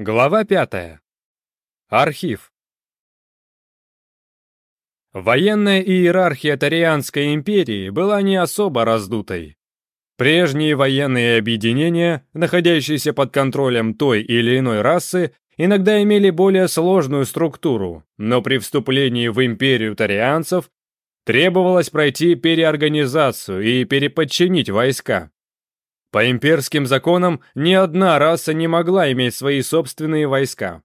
Глава 5. Архив. Военная иерархия Тарианской империи была не особо раздутой. Прежние военные объединения, находящиеся под контролем той или иной расы, иногда имели более сложную структуру, но при вступлении в империю тарианцев требовалось пройти переорганизацию и переподчинить войска. По имперским законам ни одна раса не могла иметь свои собственные войска.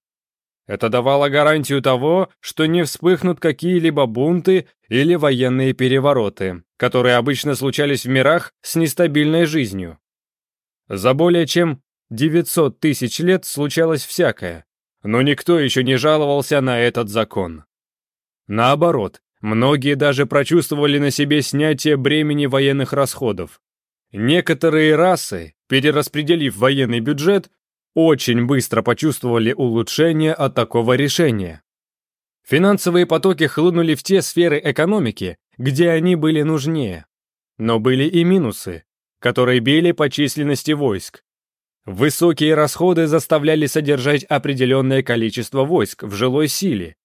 Это давало гарантию того, что не вспыхнут какие-либо бунты или военные перевороты, которые обычно случались в мирах с нестабильной жизнью. За более чем 900 тысяч лет случалось всякое, но никто еще не жаловался на этот закон. Наоборот, многие даже прочувствовали на себе снятие бремени военных расходов. Некоторые расы, перераспределив военный бюджет, очень быстро почувствовали улучшение от такого решения. Финансовые потоки хлынули в те сферы экономики, где они были нужнее. Но были и минусы, которые били по численности войск. Высокие расходы заставляли содержать определенное количество войск в жилой силе,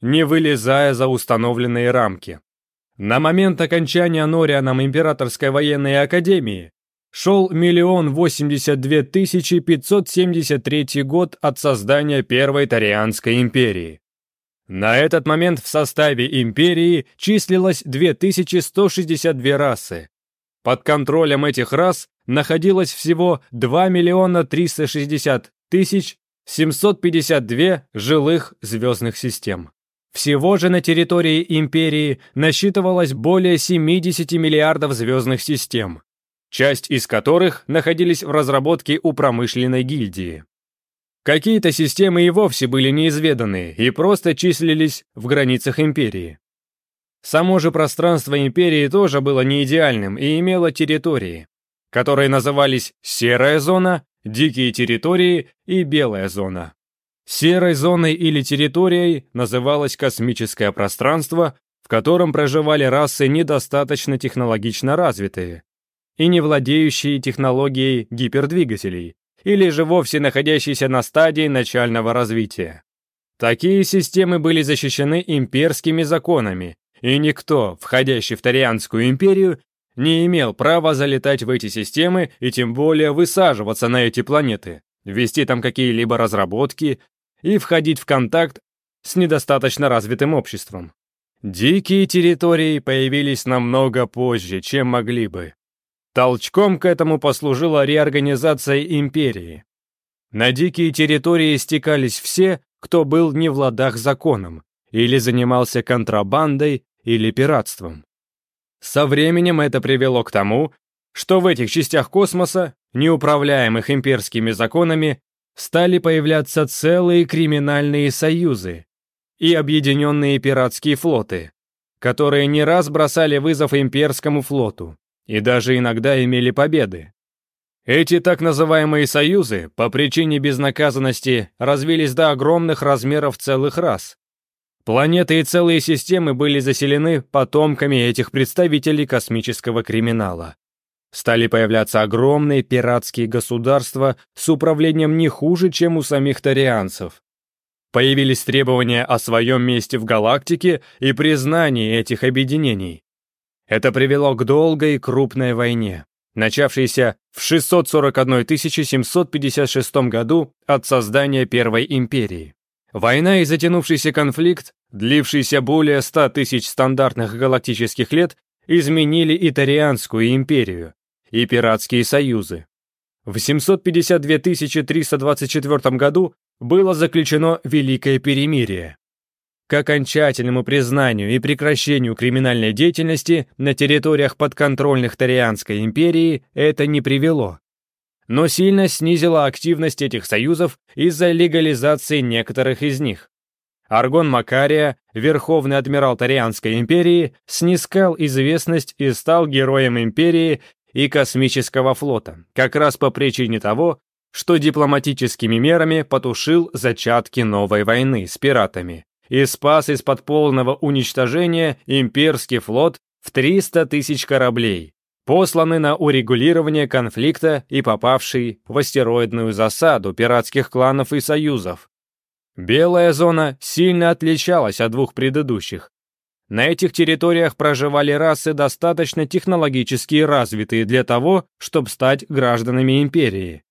не вылезая за установленные рамки. На момент окончания Норианом Императорской военной академии шел миллион восемьдесят две тысячи пятьсот семьдесят третий год от создания Первой Тарианской империи. На этот момент в составе империи числилось 2162 расы. Под контролем этих рас находилось всего 2 миллиона 360 тысяч 752 жилых звездных систем. Всего же на территории империи насчитывалось более 70 миллиардов звездных систем, часть из которых находились в разработке у промышленной гильдии. Какие-то системы и вовсе были неизведаны и просто числились в границах империи. Само же пространство империи тоже было не идеальным и имело территории, которые назывались «серая зона», «дикие территории» и «белая зона». Серой зоной или территорией называлось космическое пространство, в котором проживали расы недостаточно технологично развитые и не владеющие технологией гипердвигателей, или же вовсе находящиеся на стадии начального развития. Такие системы были защищены имперскими законами, и никто, входящий в Тарианскую империю, не имел права залетать в эти системы и тем более высаживаться на эти планеты, вести там какие-либо разработки и входить в контакт с недостаточно развитым обществом. Дикие территории появились намного позже, чем могли бы. Толчком к этому послужила реорганизация империи. На дикие территории стекались все, кто был не в ладах законом, или занимался контрабандой или пиратством. Со временем это привело к тому, что в этих частях космоса, неуправляемых имперскими законами, стали появляться целые криминальные союзы и объединенные пиратские флоты, которые не раз бросали вызов имперскому флоту и даже иногда имели победы. Эти так называемые союзы по причине безнаказанности развились до огромных размеров целых рас. Планеты и целые системы были заселены потомками этих представителей космического криминала. Стали появляться огромные пиратские государства с управлением не хуже, чем у самих тарианцев. Появились требования о своем месте в галактике и признании этих объединений. Это привело к долгой и крупной войне, начавшейся в 641 756 году от создания Первой империи. Война и затянувшийся конфликт, длившийся более 100 тысяч стандартных галактических лет, изменили Итарианскую империю и пиратские союзы. В 752 324 году было заключено Великое Перемирие. К окончательному признанию и прекращению криминальной деятельности на территориях подконтрольных Тарианской империи это не привело, но сильно снизило активность этих союзов из-за легализации некоторых из них. Аргон Макария, верховный адмирал Тарианской империи, снискал известность и стал героем империи и космического флота, как раз по причине того, что дипломатическими мерами потушил зачатки новой войны с пиратами и спас из-под полного уничтожения имперский флот в 300 тысяч кораблей, посланы на урегулирование конфликта и попавший в астероидную засаду пиратских кланов и союзов, Белая зона сильно отличалась от двух предыдущих. На этих территориях проживали расы, достаточно технологически развитые для того, чтобы стать гражданами империи.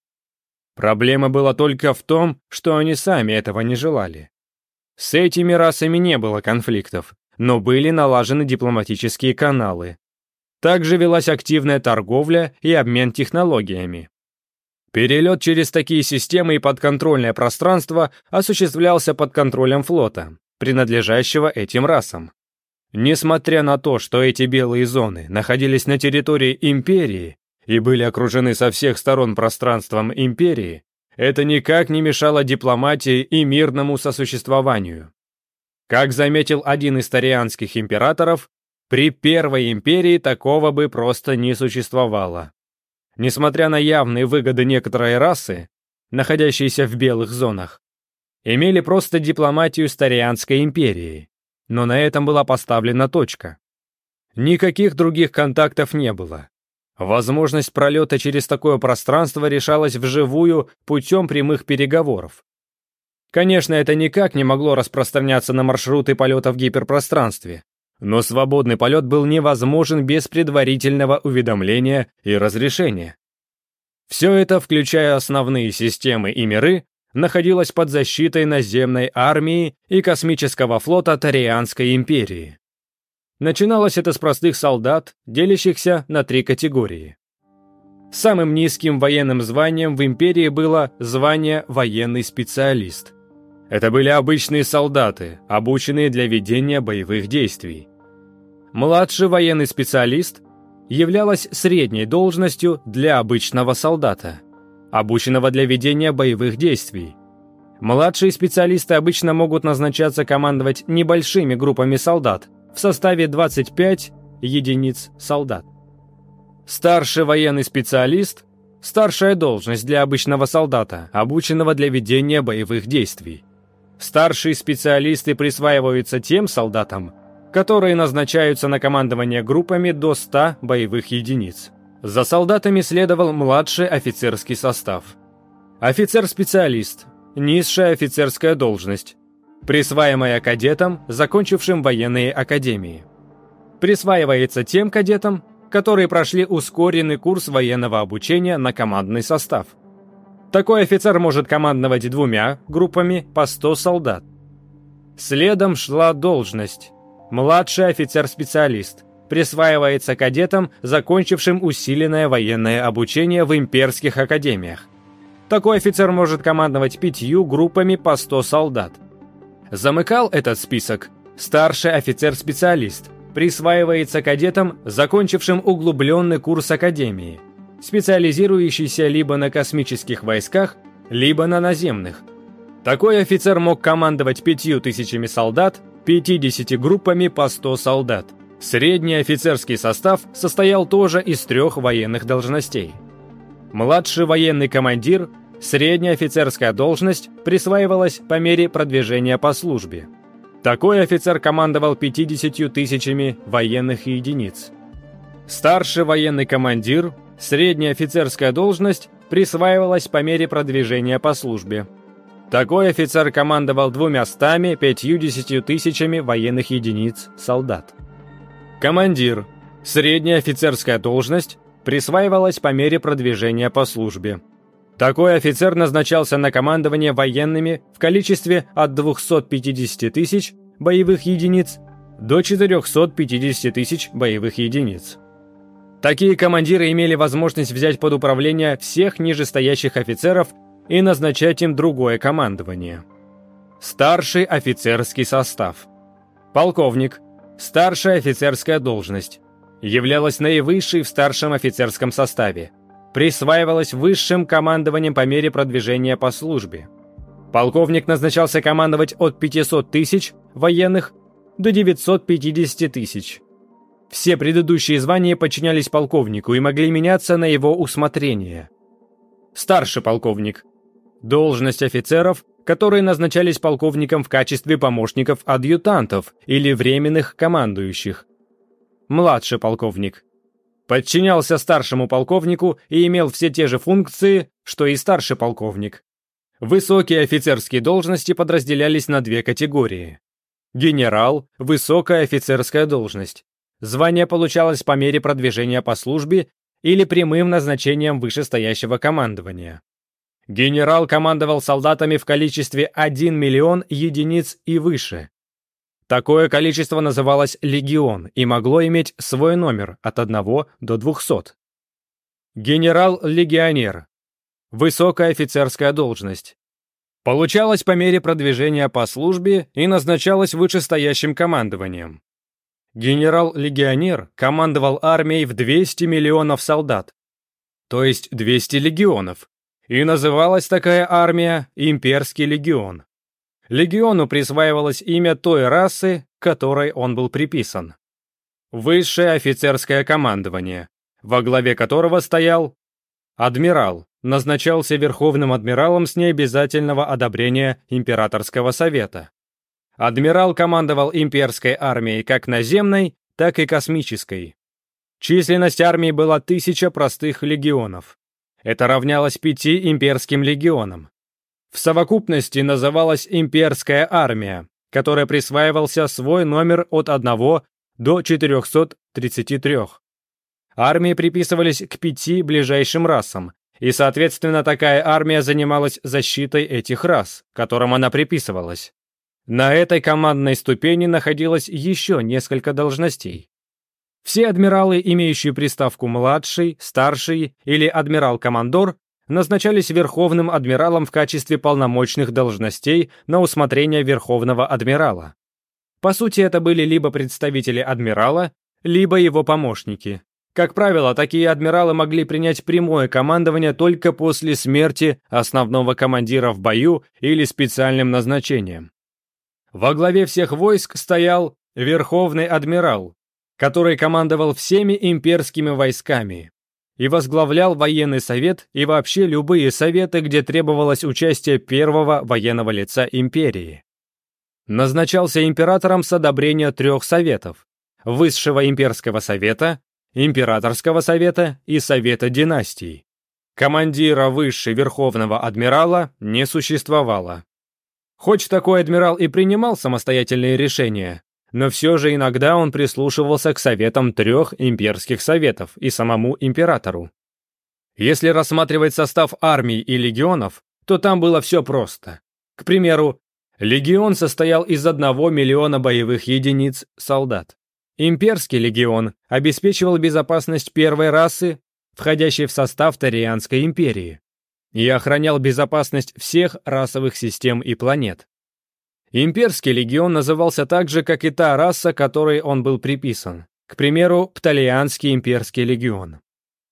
Проблема была только в том, что они сами этого не желали. С этими расами не было конфликтов, но были налажены дипломатические каналы. Также велась активная торговля и обмен технологиями. Перелет через такие системы и подконтрольное пространство осуществлялся под контролем флота, принадлежащего этим расам. Несмотря на то, что эти белые зоны находились на территории империи и были окружены со всех сторон пространством империи, это никак не мешало дипломатии и мирному сосуществованию. Как заметил один из тарианских императоров, при Первой империи такого бы просто не существовало несмотря на явные выгоды некоторой расы, находящейся в белых зонах, имели просто дипломатию Старианской империи. Но на этом была поставлена точка. Никаких других контактов не было. Возможность пролета через такое пространство решалась вживую путем прямых переговоров. Конечно, это никак не могло распространяться на маршруты полета в гиперпространстве, но свободный полет был невозможен без предварительного уведомления и разрешения. Все это, включая основные системы и миры, находилось под защитой наземной армии и космического флота Тарианской империи. Начиналось это с простых солдат, делящихся на три категории. Самым низким военным званием в империи было звание «военный специалист», это были обычные солдаты, обученные для ведения боевых действий. Младший военный специалист являлась средней должностью для обычного солдата, обученного для ведения боевых действий. Младшие специалисты обычно могут назначаться командовать небольшими группами солдат в составе 25 единиц солдат. Старший военный специалист – старшая должность для обычного солдата, обученного для ведения боевых действий. Старшие специалисты присваиваются тем солдатам, которые назначаются на командование группами до 100 боевых единиц. За солдатами следовал младший офицерский состав. Офицер-специалист – низшая офицерская должность, присваиваемая кадетам, закончившим военные академии. Присваивается тем кадетам, которые прошли ускоренный курс военного обучения на командный состав – такой офицер может командовать двумя группами по 100 солдат. Следом шла должность. Младший офицер-специалист присваивается кадетам, закончившим усиленное военное обучение в имперских академиях. Такой офицер может командовать пятью группами по 100 солдат. Замыкал этот список старший офицер-специалист, присваивается кадетам, закончившим углубленный курс академии – специализирующийся либо на космических войсках, либо на наземных. Такой офицер мог командовать пятью тысячами солдат, 50 группами по 100 солдат. Средний офицерский состав состоял тоже из трех военных должностей. Младший военный командир, средняя офицерская должность присваивалась по мере продвижения по службе. Такой офицер командовал 50 тысячами военных единиц. Старший военный командир Средняя офицерская должность присваивалась по мере продвижения по службе. Такой офицер командовал двумя стами, пятью-десятью тысячами военных единиц солдат. Командир. Средняя офицерская должность присваивалась по мере продвижения по службе. Такой офицер назначался на командование военными в количестве от 250 тысяч боевых единиц до 450 тысяч боевых единиц. Такие командиры имели возможность взять под управление всех нижестоящих офицеров и назначать им другое командование. Старший офицерский состав. Полковник, старшая офицерская должность, являлась наивысшей в старшем офицерском составе, присваивалась высшим командованием по мере продвижения по службе. Полковник назначался командовать от 500 тысяч военных до 950 тысяч, все предыдущие звания подчинялись полковнику и могли меняться на его усмотрение. Старший полковник. Должность офицеров, которые назначались полковником в качестве помощников-адъютантов или временных командующих. Младший полковник. Подчинялся старшему полковнику и имел все те же функции, что и старший полковник. Высокие офицерские должности подразделялись на две категории. Генерал – высокая офицерская должность. Звание получалось по мере продвижения по службе или прямым назначением вышестоящего командования. Генерал командовал солдатами в количестве 1 миллион единиц и выше. Такое количество называлось легион и могло иметь свой номер от 1 до 200. Генерал-легионер. Высокая офицерская должность. Получалось по мере продвижения по службе и назначалось вышестоящим командованием. Генерал-легионер командовал армией в 200 миллионов солдат, то есть 200 легионов, и называлась такая армия Имперский легион. Легиону присваивалось имя той расы, которой он был приписан. Высшее офицерское командование, во главе которого стоял адмирал, назначался верховным адмиралом с необязательного одобрения Императорского совета. Адмирал командовал имперской армией как наземной, так и космической. Численность армии была тысяча простых легионов. Это равнялось пяти имперским легионам. В совокупности называлась имперская армия, которая присваивался свой номер от 1 до 433. Армии приписывались к пяти ближайшим расам, и, соответственно, такая армия занималась защитой этих рас, которым она приписывалась. На этой командной ступени находилось еще несколько должностей. Все адмиралы, имеющие приставку «младший», «старший» или «адмирал-командор», назначались верховным адмиралом в качестве полномочных должностей на усмотрение верховного адмирала. По сути, это были либо представители адмирала, либо его помощники. Как правило, такие адмиралы могли принять прямое командование только после смерти основного командира в бою или специальным назначением. Во главе всех войск стоял Верховный Адмирал, который командовал всеми имперскими войсками и возглавлял военный совет и вообще любые советы, где требовалось участие первого военного лица империи. Назначался императором с одобрения трех советов – Высшего имперского совета, Императорского совета и Совета династий. Командира высшей верховного адмирала не существовало. Хоть такой адмирал и принимал самостоятельные решения, но все же иногда он прислушивался к советам трех имперских советов и самому императору. Если рассматривать состав армий и легионов, то там было все просто. К примеру, легион состоял из одного миллиона боевых единиц солдат. Имперский легион обеспечивал безопасность первой расы, входящей в состав Тарианской империи и охранял безопасность всех расовых систем и планет. Имперский легион назывался так же, как и та раса, которой он был приписан. К примеру, Птолианский имперский легион.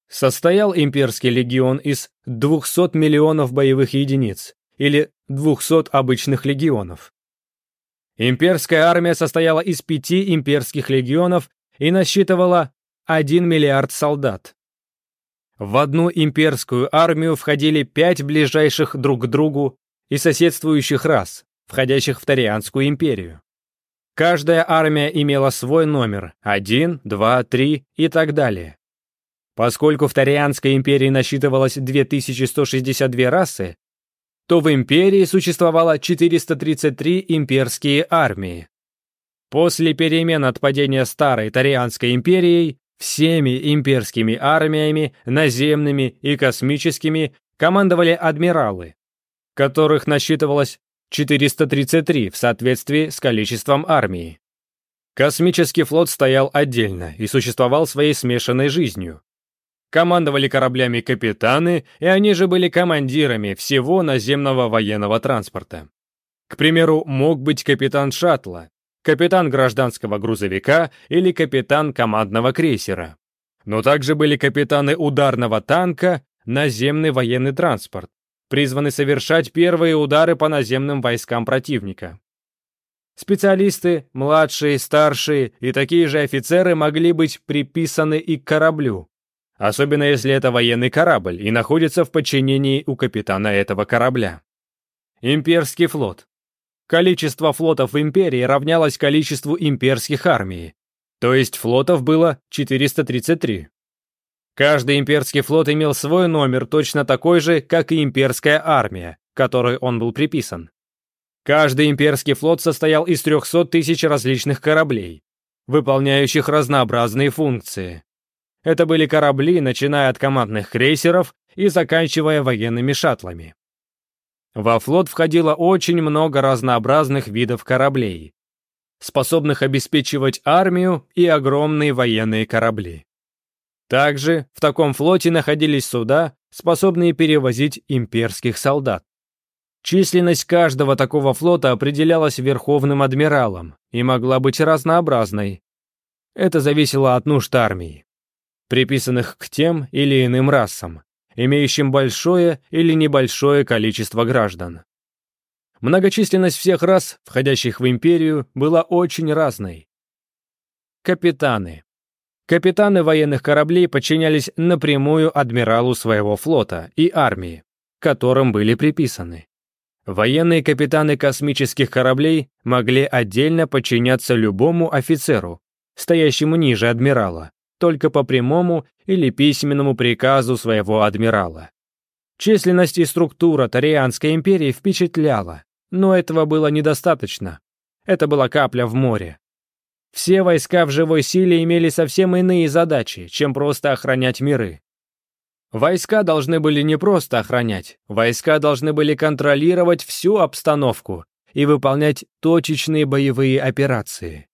Состоял имперский легион из 200 миллионов боевых единиц, или 200 обычных легионов. Имперская армия состояла из пяти имперских легионов и насчитывала 1 миллиард солдат. В одну имперскую армию входили пять ближайших друг к другу и соседствующих рас, входящих в Тарианскую империю. Каждая армия имела свой номер – 1, 2, 3 и так далее. Поскольку в Тарианской империи насчитывалось 2162 расы, то в империи существовало 433 имперские армии. После перемен от падения Старой Тарианской империей Всеми имперскими армиями, наземными и космическими, командовали адмиралы, которых насчитывалось 433 в соответствии с количеством армии. Космический флот стоял отдельно и существовал своей смешанной жизнью. Командовали кораблями капитаны, и они же были командирами всего наземного военного транспорта. К примеру, мог быть капитан шаттла, капитан гражданского грузовика или капитан командного крейсера. Но также были капитаны ударного танка, наземный военный транспорт, призваны совершать первые удары по наземным войскам противника. Специалисты, младшие, старшие и такие же офицеры могли быть приписаны и к кораблю, особенно если это военный корабль и находится в подчинении у капитана этого корабля. Имперский флот. Количество флотов империи равнялось количеству имперских армий, то есть флотов было 433. Каждый имперский флот имел свой номер, точно такой же, как и имперская армия, которой он был приписан. Каждый имперский флот состоял из 300 тысяч различных кораблей, выполняющих разнообразные функции. Это были корабли, начиная от командных крейсеров и заканчивая военными шаттлами. Во флот входило очень много разнообразных видов кораблей, способных обеспечивать армию и огромные военные корабли. Также в таком флоте находились суда, способные перевозить имперских солдат. Численность каждого такого флота определялась верховным адмиралом и могла быть разнообразной. Это зависело от нужд армии, приписанных к тем или иным расам, имеющим большое или небольшое количество граждан. Многочисленность всех рас, входящих в империю, была очень разной. Капитаны. Капитаны военных кораблей подчинялись напрямую адмиралу своего флота и армии, которым были приписаны. Военные капитаны космических кораблей могли отдельно подчиняться любому офицеру, стоящему ниже адмирала, только по прямому или письменному приказу своего адмирала. Численность и структура Тарианской империи впечатляла, но этого было недостаточно. Это была капля в море. Все войска в живой силе имели совсем иные задачи, чем просто охранять миры. Войска должны были не просто охранять, войска должны были контролировать всю обстановку и выполнять точечные боевые операции.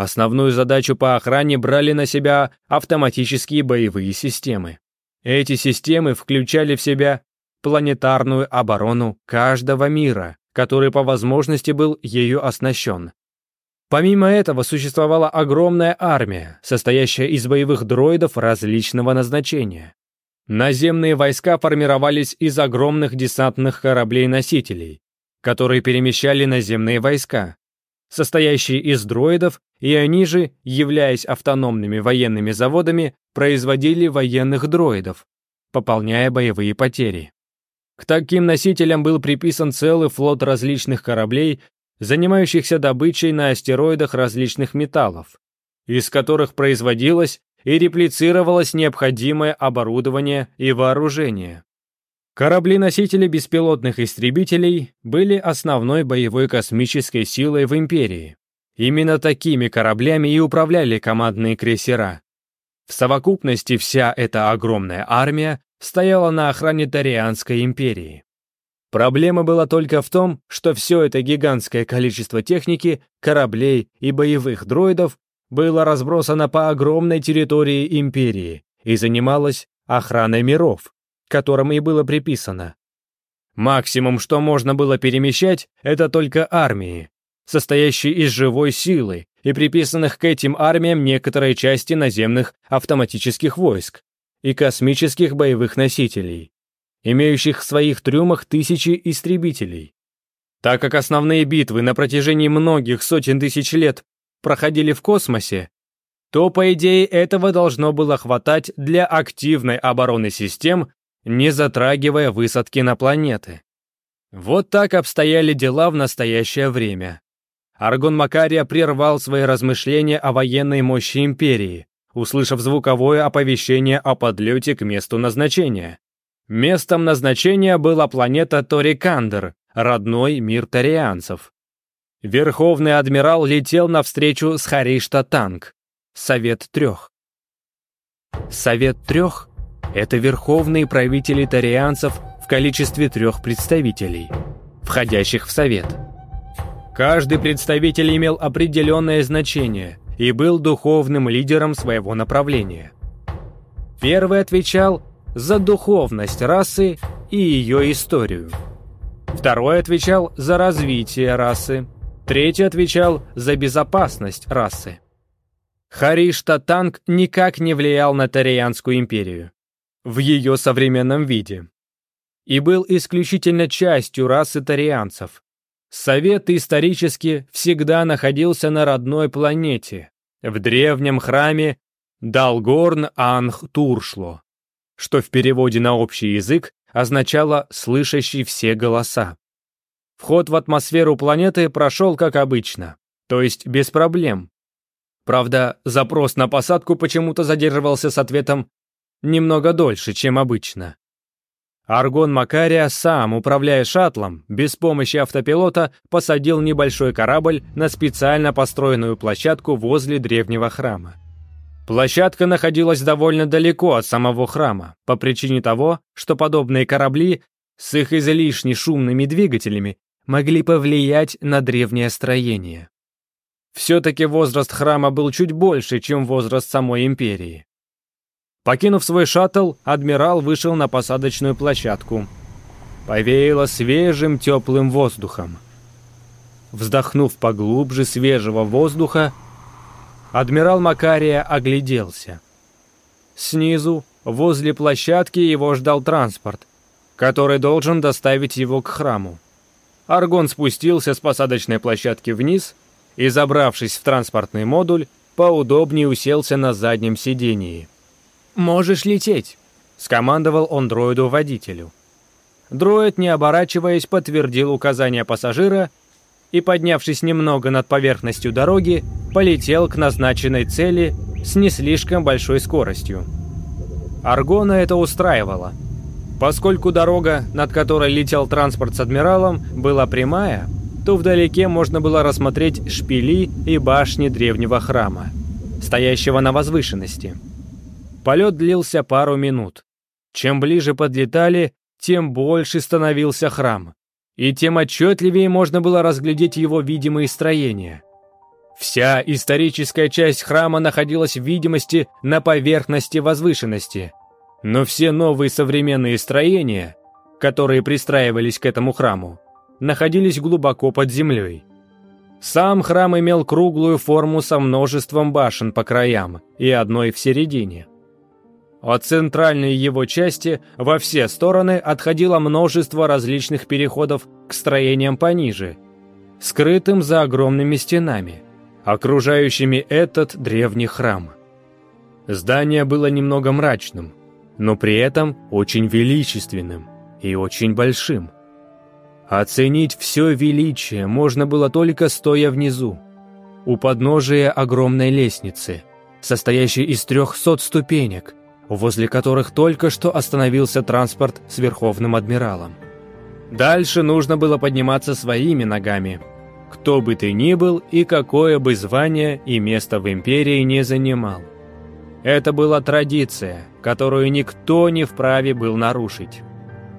Основную задачу по охране брали на себя автоматические боевые системы. Эти системы включали в себя планетарную оборону каждого мира, который по возможности был ею оснащен. Помимо этого существовала огромная армия, состоящая из боевых дроидов различного назначения. Наземные войска формировались из огромных десантных кораблей-носителей, которые перемещали наземные войска, состоящие из дроидов, и они же, являясь автономными военными заводами, производили военных дроидов, пополняя боевые потери. К таким носителям был приписан целый флот различных кораблей, занимающихся добычей на астероидах различных металлов, из которых производилось и реплицировалось необходимое оборудование и вооружение. Корабли-носители беспилотных истребителей были основной боевой космической силой в Империи. Именно такими кораблями и управляли командные крейсера. В совокупности вся эта огромная армия стояла на охране Тарианской империи. Проблема была только в том, что все это гигантское количество техники, кораблей и боевых дроидов было разбросано по огромной территории империи и занималось охраной миров, которым и было приписано. Максимум, что можно было перемещать, это только армии, состоящие из живой силы и приписанных к этим армиям некоторые части наземных автоматических войск и космических боевых носителей, имеющих в своих трюмах тысячи истребителей. Так как основные битвы на протяжении многих сотен тысяч лет проходили в космосе, то, по идее, этого должно было хватать для активной обороны систем не затрагивая высадки на планеты. Вот так обстояли дела в настоящее время. Аргон Макария прервал свои размышления о военной мощи Империи, услышав звуковое оповещение о подлете к месту назначения. Местом назначения была планета Торикандер, родной мир Торианцев. Верховный адмирал летел навстречу с Харишта Танк. Совет трех. Совет трех это верховные правители тарианцев в количестве трех представителей, входящих в совет. Каждый представитель имел определенное значение и был духовным лидером своего направления. Первый отвечал за духовность расы и ее историю. Второй отвечал за развитие расы. Третий отвечал за безопасность расы. Хариш Татанг никак не влиял на Тарианскую империю в ее современном виде и был исключительно частью расы тарианцев. Совет исторически всегда находился на родной планете, в древнем храме Далгорн-Анх-Туршло, что в переводе на общий язык означало «слышащий все голоса». Вход в атмосферу планеты прошел как обычно, то есть без проблем. Правда, запрос на посадку почему-то задерживался с ответом немного дольше, чем обычно. Аргон Макария сам, управляя шаттлом, без помощи автопилота посадил небольшой корабль на специально построенную площадку возле древнего храма. Площадка находилась довольно далеко от самого храма, по причине того, что подобные корабли с их излишне шумными двигателями могли повлиять на древнее строение. Все-таки возраст храма был чуть больше, чем возраст самой империи. Покинув свой шаттл, адмирал вышел на посадочную площадку. Повеяло свежим теплым воздухом. Вздохнув поглубже свежего воздуха, адмирал Макария огляделся. Снизу, возле площадки, его ждал транспорт, который должен доставить его к храму. Аргон спустился с посадочной площадки вниз и, забравшись в транспортный модуль, поудобнее уселся на заднем сидении. «Можешь лететь!» — скомандовал он дроиду-водителю. Дроид, не оборачиваясь, подтвердил указание пассажира и, поднявшись немного над поверхностью дороги, полетел к назначенной цели с не слишком большой скоростью. Аргона это устраивало. Поскольку дорога, над которой летел транспорт с адмиралом, была прямая, то вдалеке можно было рассмотреть шпили и башни древнего храма, стоящего на возвышенности – Полет длился пару минут. Чем ближе подлетали, тем больше становился храм, и тем отчетливее можно было разглядеть его видимые строения. Вся историческая часть храма находилась в видимости на поверхности возвышенности, но все новые современные строения, которые пристраивались к этому храму, находились глубоко под землей. Сам храм имел круглую форму со множеством башен по краям и одной в середине. От центральной его части во все стороны отходило множество различных переходов к строениям пониже, скрытым за огромными стенами, окружающими этот древний храм. Здание было немного мрачным, но при этом очень величественным и очень большим. Оценить все величие можно было только стоя внизу, у подножия огромной лестницы, состоящей из трехсот ступенек – возле которых только что остановился транспорт с Верховным Адмиралом. Дальше нужно было подниматься своими ногами. Кто бы ты ни был и какое бы звание и место в империи не занимал. Это была традиция, которую никто не вправе был нарушить.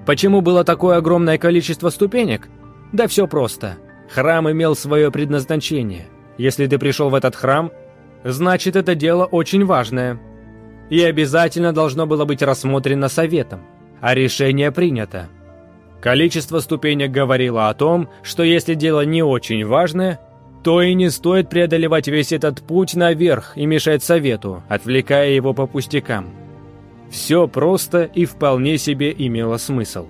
Почему было такое огромное количество ступенек? Да все просто. Храм имел свое предназначение. Если ты пришел в этот храм, значит это дело очень важное – и обязательно должно было быть рассмотрено советом, а решение принято. Количество ступенек говорило о том, что если дело не очень важное, то и не стоит преодолевать весь этот путь наверх и мешать совету, отвлекая его по пустякам. Все просто и вполне себе имело смысл.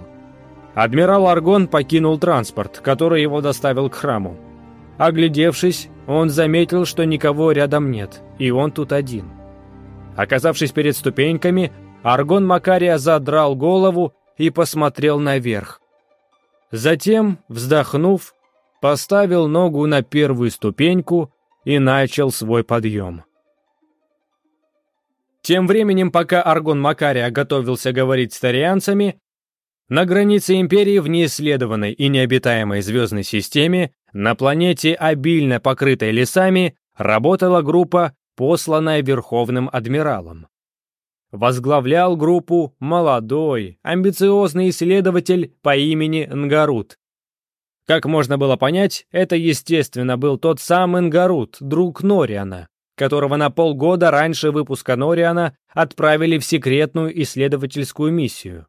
Адмирал Аргон покинул транспорт, который его доставил к храму. Оглядевшись, он заметил, что никого рядом нет, и он тут один – Оказавшись перед ступеньками, Аргон Макария задрал голову и посмотрел наверх. Затем, вздохнув, поставил ногу на первую ступеньку и начал свой подъем. Тем временем, пока Аргон Макария готовился говорить с тарианцами, на границе Империи в неисследованной и необитаемой звездной системе, на планете, обильно покрытой лесами, работала группа посланная верховным адмиралом. Возглавлял группу молодой, амбициозный исследователь по имени Нгарут. Как можно было понять, это, естественно, был тот самый Нгарут, друг Нориана, которого на полгода раньше выпуска Нориана отправили в секретную исследовательскую миссию.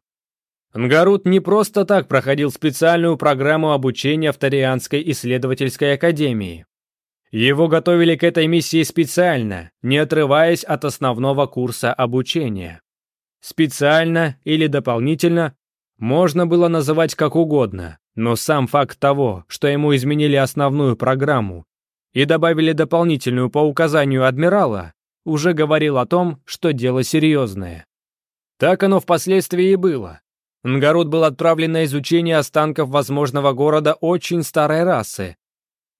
Нгарут не просто так проходил специальную программу обучения в Тарианской исследовательской академии. Его готовили к этой миссии специально, не отрываясь от основного курса обучения. Специально или дополнительно можно было называть как угодно, но сам факт того, что ему изменили основную программу и добавили дополнительную по указанию адмирала, уже говорил о том, что дело серьезное. Так оно впоследствии и было. Нгарут был отправлен на изучение останков возможного города очень старой расы,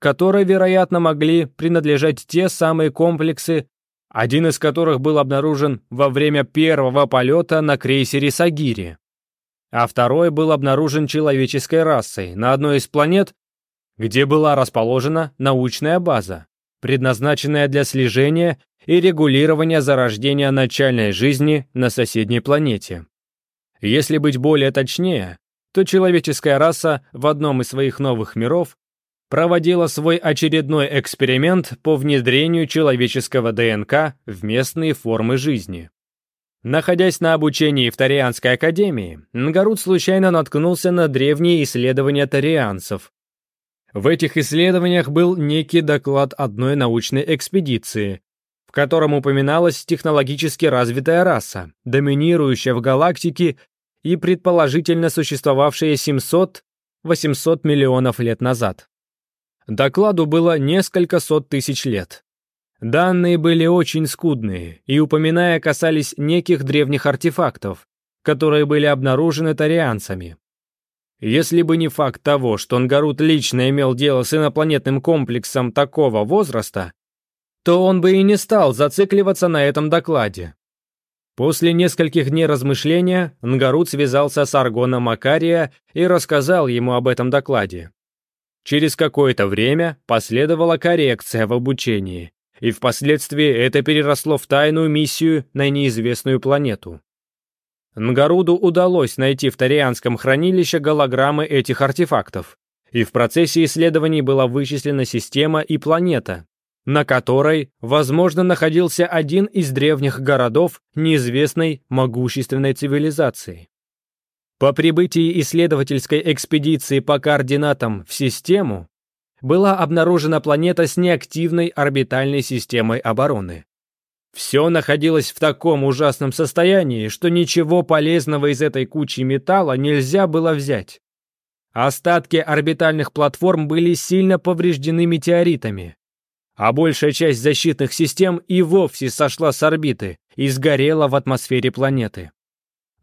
которой, вероятно, могли принадлежать те самые комплексы, один из которых был обнаружен во время первого полета на крейсере «Сагири», а второй был обнаружен человеческой расой на одной из планет, где была расположена научная база, предназначенная для слежения и регулирования зарождения начальной жизни на соседней планете. Если быть более точнее, то человеческая раса в одном из своих новых миров проводила свой очередной эксперимент по внедрению человеческого ДНК в местные формы жизни. Находясь на обучении в Тарианской академии, Нгарут случайно наткнулся на древние исследования тарианцев. В этих исследованиях был некий доклад одной научной экспедиции, в котором упоминалась технологически развитая раса, доминирующая в галактике и предположительно существовавшая 700-800 миллионов лет назад. Докладу было несколько сот тысяч лет. Данные были очень скудные и, упоминая, касались неких древних артефактов, которые были обнаружены тарианцами. Если бы не факт того, что Ангарут лично имел дело с инопланетным комплексом такого возраста, то он бы и не стал зацикливаться на этом докладе. После нескольких дней размышления Нгарут связался с Аргоном Макария и рассказал ему об этом докладе. Через какое-то время последовала коррекция в обучении, и впоследствии это переросло в тайную миссию на неизвестную планету. Нгаруду удалось найти в Тарианском хранилище голограммы этих артефактов, и в процессе исследований была вычислена система и планета, на которой, возможно, находился один из древних городов неизвестной могущественной цивилизации. По прибытии исследовательской экспедиции по координатам в систему была обнаружена планета с неактивной орбитальной системой обороны. Все находилось в таком ужасном состоянии, что ничего полезного из этой кучи металла нельзя было взять. Остатки орбитальных платформ были сильно повреждены метеоритами, а большая часть защитных систем и вовсе сошла с орбиты и сгорела в атмосфере планеты.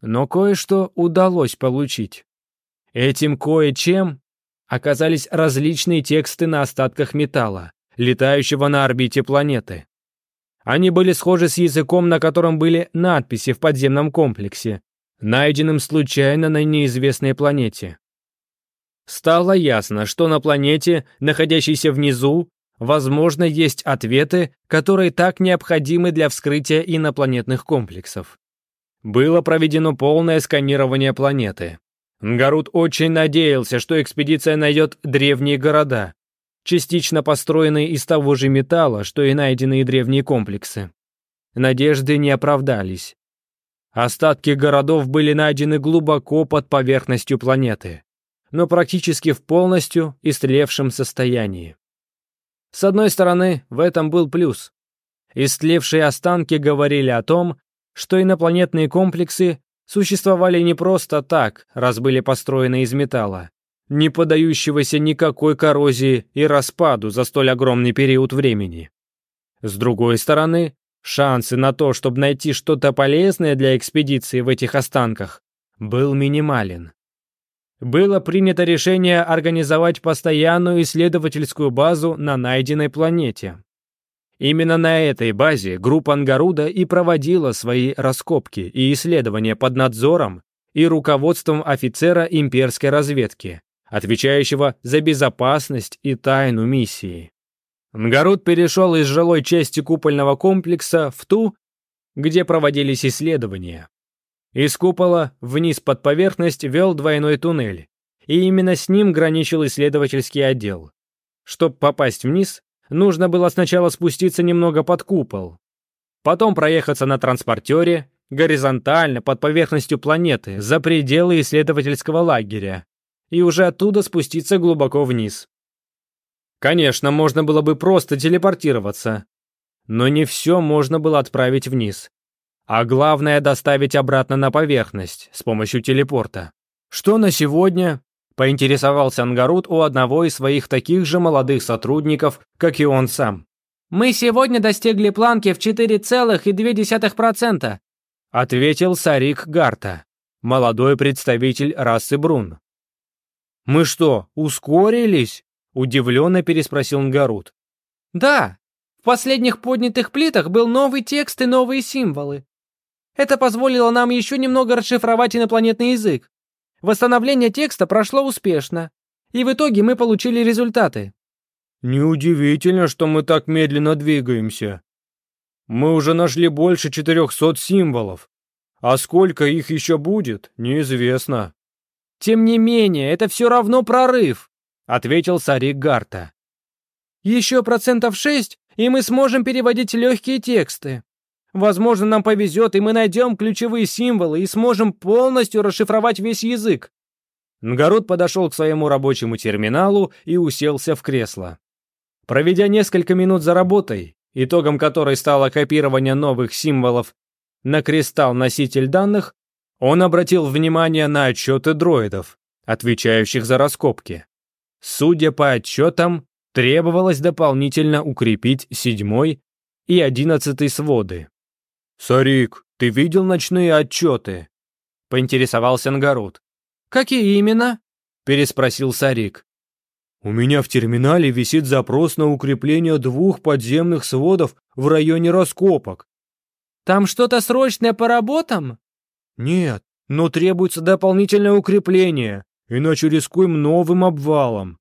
Но кое-что удалось получить. Этим кое-чем оказались различные тексты на остатках металла, летающего на орбите планеты. Они были схожи с языком, на котором были надписи в подземном комплексе, найденным случайно на неизвестной планете. Стало ясно, что на планете, находящейся внизу, возможно, есть ответы, которые так необходимы для вскрытия инопланетных комплексов было проведено полное сканирование планеты. Нгарут очень надеялся, что экспедиция найдет древние города, частично построенные из того же металла, что и найденные древние комплексы. Надежды не оправдались. Остатки городов были найдены глубоко под поверхностью планеты, но практически в полностью истлевшем состоянии. С одной стороны, в этом был плюс. Истлевшие останки говорили о том, что инопланетные комплексы существовали не просто так, раз были построены из металла, не поддающегося никакой коррозии и распаду за столь огромный период времени. С другой стороны, шансы на то, чтобы найти что-то полезное для экспедиции в этих останках, был минимален. Было принято решение организовать постоянную исследовательскую базу на найденной планете. Именно на этой базе группа Ангаруда и проводила свои раскопки и исследования под надзором и руководством офицера имперской разведки, отвечающего за безопасность и тайну миссии. Нгаруд перешел из жилой части купольного комплекса в ту, где проводились исследования. Из купола вниз под поверхность вел двойной туннель, и именно с ним граничил исследовательский отдел. Чтобы попасть вниз, нужно было сначала спуститься немного под купол, потом проехаться на транспортере, горизонтально, под поверхностью планеты, за пределы исследовательского лагеря, и уже оттуда спуститься глубоко вниз. Конечно, можно было бы просто телепортироваться, но не все можно было отправить вниз. А главное, доставить обратно на поверхность с помощью телепорта. Что на сегодня Поинтересовался Ангарут у одного из своих таких же молодых сотрудников, как и он сам. «Мы сегодня достигли планки в 4,2%, ответил Сарик Гарта, молодой представитель расы Брун. «Мы что, ускорились?» – удивленно переспросил Нгарут. «Да, в последних поднятых плитах был новый текст и новые символы. Это позволило нам еще немного расшифровать инопланетный язык. Восстановление текста прошло успешно, и в итоге мы получили результаты. Неудивительно, что мы так медленно двигаемся. Мы уже нашли больше 400 символов, а сколько их еще будет, неизвестно. Тем не менее, это все равно прорыв, ответил Сарик Гарта. Еще процентов шесть, и мы сможем переводить легкие тексты. Возможно, нам повезет, и мы найдем ключевые символы и сможем полностью расшифровать весь язык. Нгород подошел к своему рабочему терминалу и уселся в кресло. Проведя несколько минут за работой, итогом которой стало копирование новых символов на кристалл-носитель данных, он обратил внимание на отчеты дроидов, отвечающих за раскопки. Судя по отчетам, требовалось дополнительно укрепить седьмой и одиннадцатый своды. «Сарик, ты видел ночные отчеты?» — поинтересовался Нагород. «Какие именно?» — переспросил Сарик. «У меня в терминале висит запрос на укрепление двух подземных сводов в районе раскопок». «Там что-то срочное по работам?» «Нет, но требуется дополнительное укрепление, иначе рискуем новым обвалом».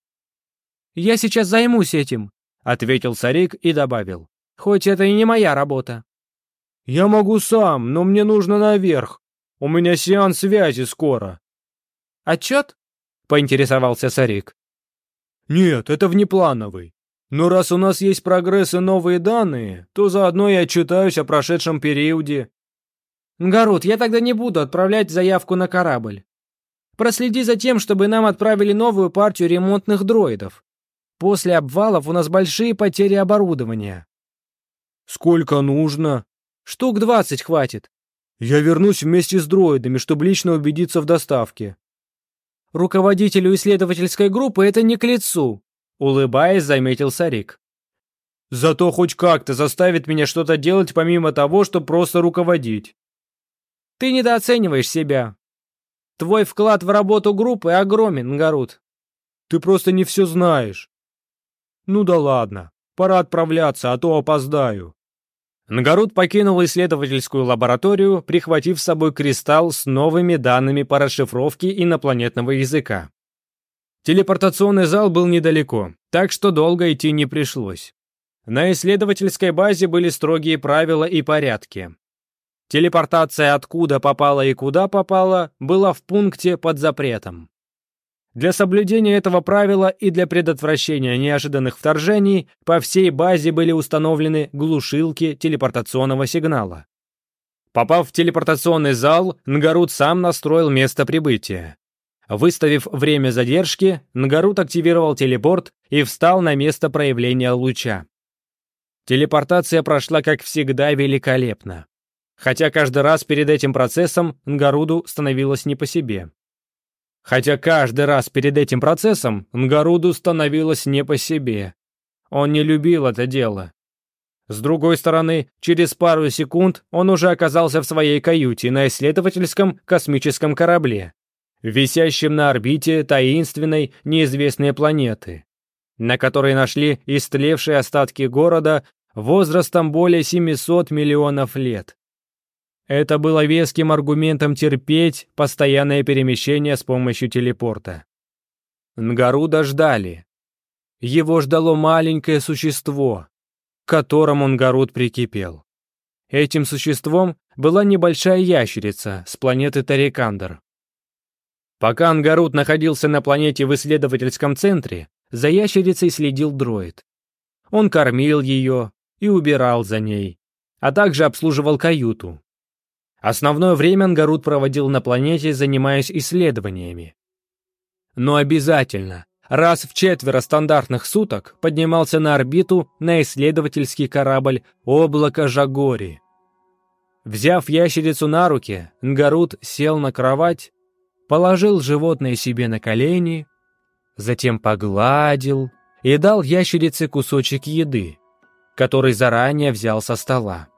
«Я сейчас займусь этим», — ответил Сарик и добавил. «Хоть это и не моя работа». «Я могу сам, но мне нужно наверх. У меня сеанс связи скоро». «Отчет?» — поинтересовался Сарик. «Нет, это внеплановый. Но раз у нас есть прогресс и новые данные, то заодно я отчитаюсь о прошедшем периоде». «Гарут, я тогда не буду отправлять заявку на корабль. Проследи за тем, чтобы нам отправили новую партию ремонтных дроидов. После обвалов у нас большие потери оборудования». «Сколько нужно?» Штук двадцать хватит. Я вернусь вместе с дроидами, чтобы лично убедиться в доставке. Руководителю исследовательской группы это не к лицу, улыбаясь, заметил Сарик. Зато хоть как-то заставит меня что-то делать помимо того, что просто руководить. Ты недооцениваешь себя. Твой вклад в работу группы огромен, Гарут. Ты просто не все знаешь. Ну да ладно, пора отправляться, а то опоздаю. Нагород покинул исследовательскую лабораторию, прихватив с собой кристалл с новыми данными по расшифровке инопланетного языка. Телепортационный зал был недалеко, так что долго идти не пришлось. На исследовательской базе были строгие правила и порядки. Телепортация откуда попала и куда попала была в пункте под запретом. Для соблюдения этого правила и для предотвращения неожиданных вторжений по всей базе были установлены глушилки телепортационного сигнала. Попав в телепортационный зал, Нгарут сам настроил место прибытия. Выставив время задержки, Нгарут активировал телепорт и встал на место проявления луча. Телепортация прошла, как всегда, великолепно. Хотя каждый раз перед этим процессом Нгаруду становилось не по себе. Хотя каждый раз перед этим процессом Нгаруду становилось не по себе. Он не любил это дело. С другой стороны, через пару секунд он уже оказался в своей каюте на исследовательском космическом корабле, висящем на орбите таинственной неизвестной планеты, на которой нашли истлевшие остатки города возрастом более 700 миллионов лет. Это было веским аргументом терпеть постоянное перемещение с помощью телепорта. Нгаруда ждали. Его ждало маленькое существо, к которому Нгаруд прикипел. Этим существом была небольшая ящерица с планеты Тарикандр. Пока Ангарут находился на планете в исследовательском центре, за ящерицей следил дроид. Он кормил ее и убирал за ней, а также обслуживал каюту, Основное время Ангаруд проводил на планете, занимаясь исследованиями. Но обязательно, раз в четверо стандартных суток, поднимался на орбиту на исследовательский корабль «Облако Жагори». Взяв ящерицу на руки, Нгарут сел на кровать, положил животное себе на колени, затем погладил и дал ящерице кусочек еды, который заранее взял со стола.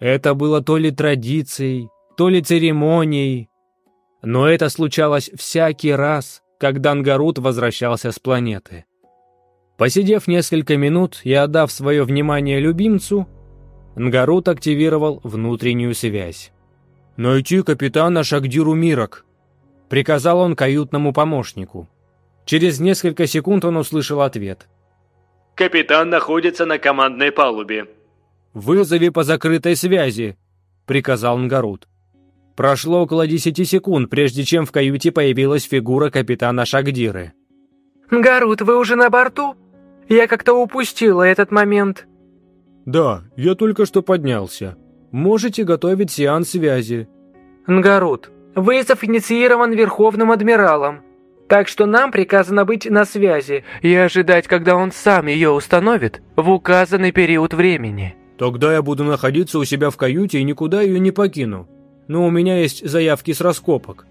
Это было то ли традицией, то ли церемонией. Но это случалось всякий раз, когда Дангарут возвращался с планеты. Посидев несколько минут и отдав свое внимание любимцу, Нгарут активировал внутреннюю связь. «Найти капитана Шагдиру Мирок», — приказал он каютному помощнику. Через несколько секунд он услышал ответ. «Капитан находится на командной палубе», «Вызови по закрытой связи!» — приказал Нгарут. Прошло около десяти секунд, прежде чем в каюте появилась фигура капитана Шагдиры. Нгарут, вы уже на борту? Я как-то упустила этот момент». «Да, я только что поднялся. Можете готовить сеанс связи». «Нгарут, вызов инициирован Верховным Адмиралом, так что нам приказано быть на связи и ожидать, когда он сам ее установит в указанный период времени». Тогда я буду находиться у себя в каюте и никуда ее не покину. Но у меня есть заявки с раскопок.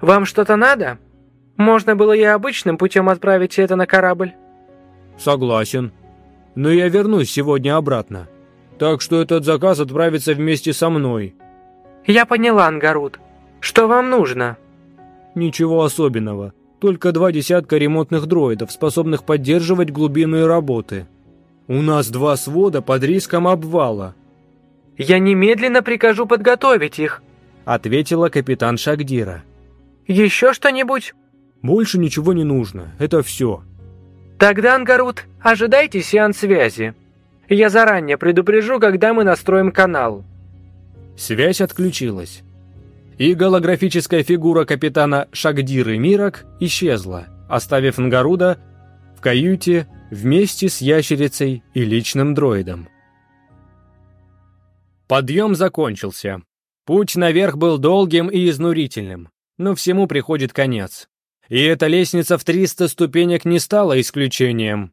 Вам что-то надо? Можно было и обычным путем отправить это на корабль. Согласен. Но я вернусь сегодня обратно. Так что этот заказ отправится вместе со мной. Я поняла, Ангарут. Что вам нужно? Ничего особенного. Только два десятка ремонтных дроидов, способных поддерживать глубинные и работы. У нас два свода под риском обвала». «Я немедленно прикажу подготовить их», — ответила капитан Шагдира. «Еще что-нибудь?» «Больше ничего не нужно, это все». «Тогда, Ангарут, ожидайте сеанс связи. Я заранее предупрежу, когда мы настроим канал». Связь отключилась. И голографическая фигура капитана Шагдиры Мирок исчезла, оставив Нгаруда в каюте вместе с ящерицей и личным дроидом. Подъем закончился. Путь наверх был долгим и изнурительным, но всему приходит конец. И эта лестница в 300 ступенек не стала исключением.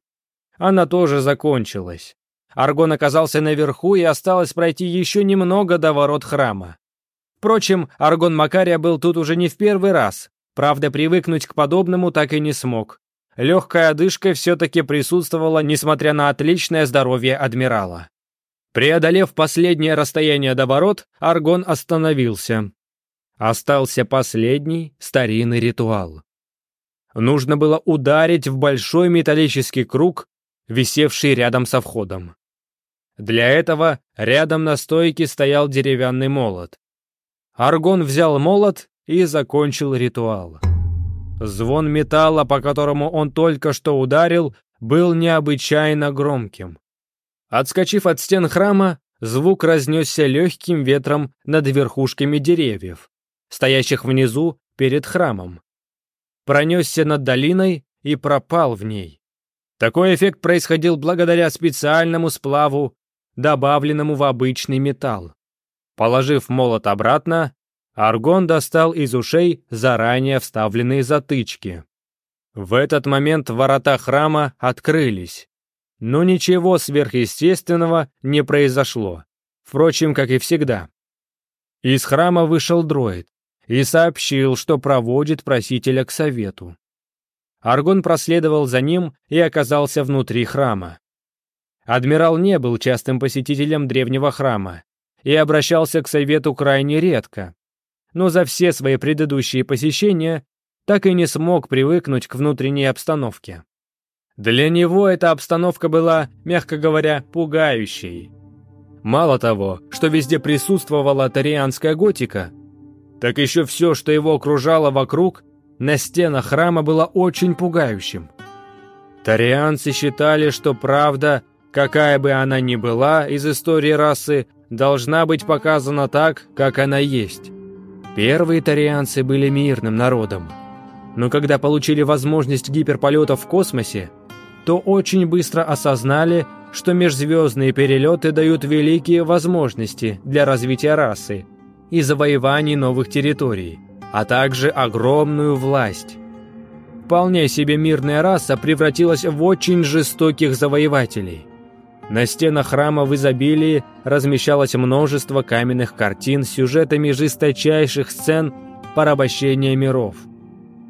Она тоже закончилась. Аргон оказался наверху, и осталось пройти еще немного до ворот храма. Впрочем, Аргон Макария был тут уже не в первый раз, правда, привыкнуть к подобному так и не смог легкая одышка все-таки присутствовала, несмотря на отличное здоровье адмирала. Преодолев последнее расстояние до ворот, Аргон остановился. Остался последний старинный ритуал. Нужно было ударить в большой металлический круг, висевший рядом со входом. Для этого рядом на стойке стоял деревянный молот. Аргон взял молот и закончил ритуал. Звон металла, по которому он только что ударил, был необычайно громким. Отскочив от стен храма, звук разнесся легким ветром над верхушками деревьев, стоящих внизу перед храмом. Пронесся над долиной и пропал в ней. Такой эффект происходил благодаря специальному сплаву, добавленному в обычный металл. Положив молот обратно, Аргон достал из ушей заранее вставленные затычки. В этот момент ворота храма открылись. Но ничего сверхъестественного не произошло. Впрочем, как и всегда. Из храма вышел дроид и сообщил, что проводит просителя к совету. Аргон проследовал за ним и оказался внутри храма. Адмирал не был частым посетителем древнего храма и обращался к совету крайне редко но за все свои предыдущие посещения так и не смог привыкнуть к внутренней обстановке. Для него эта обстановка была, мягко говоря, пугающей. Мало того, что везде присутствовала тарианская готика, так еще все, что его окружало вокруг, на стенах храма было очень пугающим. Тарианцы считали, что правда, какая бы она ни была из истории расы, должна быть показана так, как она есть. Первые тарианцы были мирным народом. Но когда получили возможность гиперполета в космосе, то очень быстро осознали, что межзвездные перелеты дают великие возможности для развития расы и завоеваний новых территорий, а также огромную власть. Вполне себе мирная раса превратилась в очень жестоких завоевателей – на стенах храма в изобилии размещалось множество каменных картин с сюжетами жесточайших сцен порабощения миров.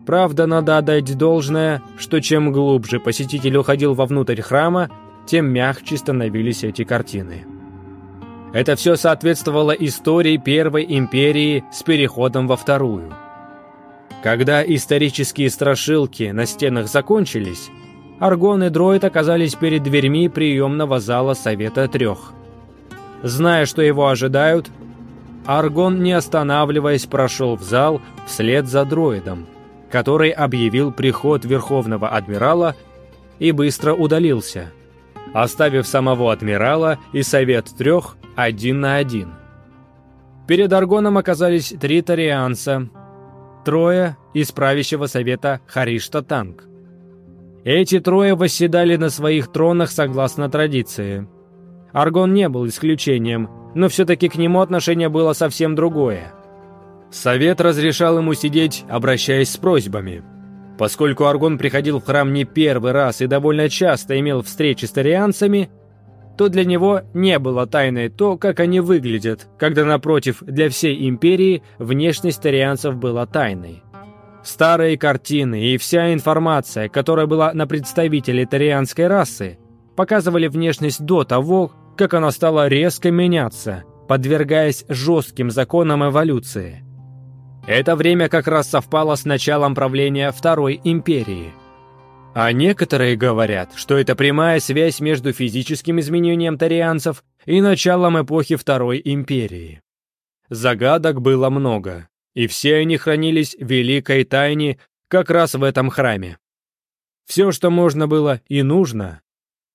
Правда, надо отдать должное, что чем глубже посетитель уходил вовнутрь храма, тем мягче становились эти картины. Это все соответствовало истории Первой империи с переходом во Вторую. Когда исторические страшилки на стенах закончились, Аргон и Дроид оказались перед дверьми приемного зала Совета Трех. Зная, что его ожидают, Аргон, не останавливаясь, прошел в зал вслед за Дроидом, который объявил приход Верховного Адмирала и быстро удалился, оставив самого Адмирала и Совет Трех один на один. Перед Аргоном оказались три тарианца, трое из правящего совета Харишта Танк. Эти трое восседали на своих тронах согласно традиции. Аргон не был исключением, но все-таки к нему отношение было совсем другое. Совет разрешал ему сидеть, обращаясь с просьбами. Поскольку Аргон приходил в храм не первый раз и довольно часто имел встречи с тарианцами, то для него не было тайной то, как они выглядят, когда, напротив, для всей империи внешность тарианцев была тайной. Старые картины и вся информация, которая была на представителе тарианской расы, показывали внешность до того, как она стала резко меняться, подвергаясь жестким законам эволюции. Это время как раз совпало с началом правления Второй империи. А некоторые говорят, что это прямая связь между физическим изменением тарианцев и началом эпохи Второй империи. Загадок было много и все они хранились в великой тайне как раз в этом храме. Все, что можно было и нужно,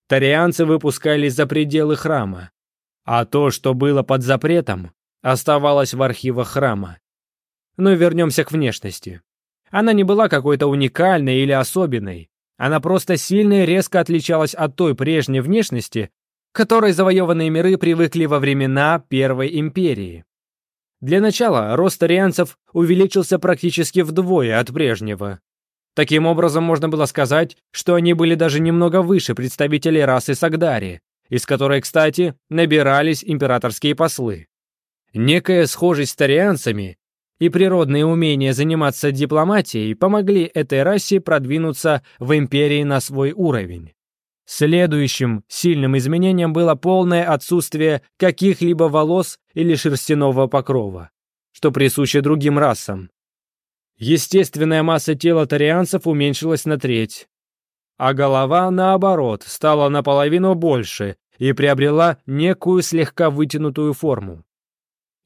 тарианцы выпускали за пределы храма, а то, что было под запретом, оставалось в архивах храма. Но вернемся к внешности. Она не была какой-то уникальной или особенной, она просто сильно и резко отличалась от той прежней внешности, которой завоеванные миры привыкли во времена Первой Империи. Для начала рост арианцев увеличился практически вдвое от прежнего. Таким образом, можно было сказать, что они были даже немного выше представителей расы Сагдари, из которой, кстати, набирались императорские послы. Некая схожесть с тарианцами и природные умения заниматься дипломатией помогли этой расе продвинуться в империи на свой уровень. Следующим сильным изменением было полное отсутствие каких-либо волос или шерстяного покрова, что присуще другим расам. Естественная масса тела тарианцев уменьшилась на треть, а голова, наоборот, стала наполовину больше и приобрела некую слегка вытянутую форму.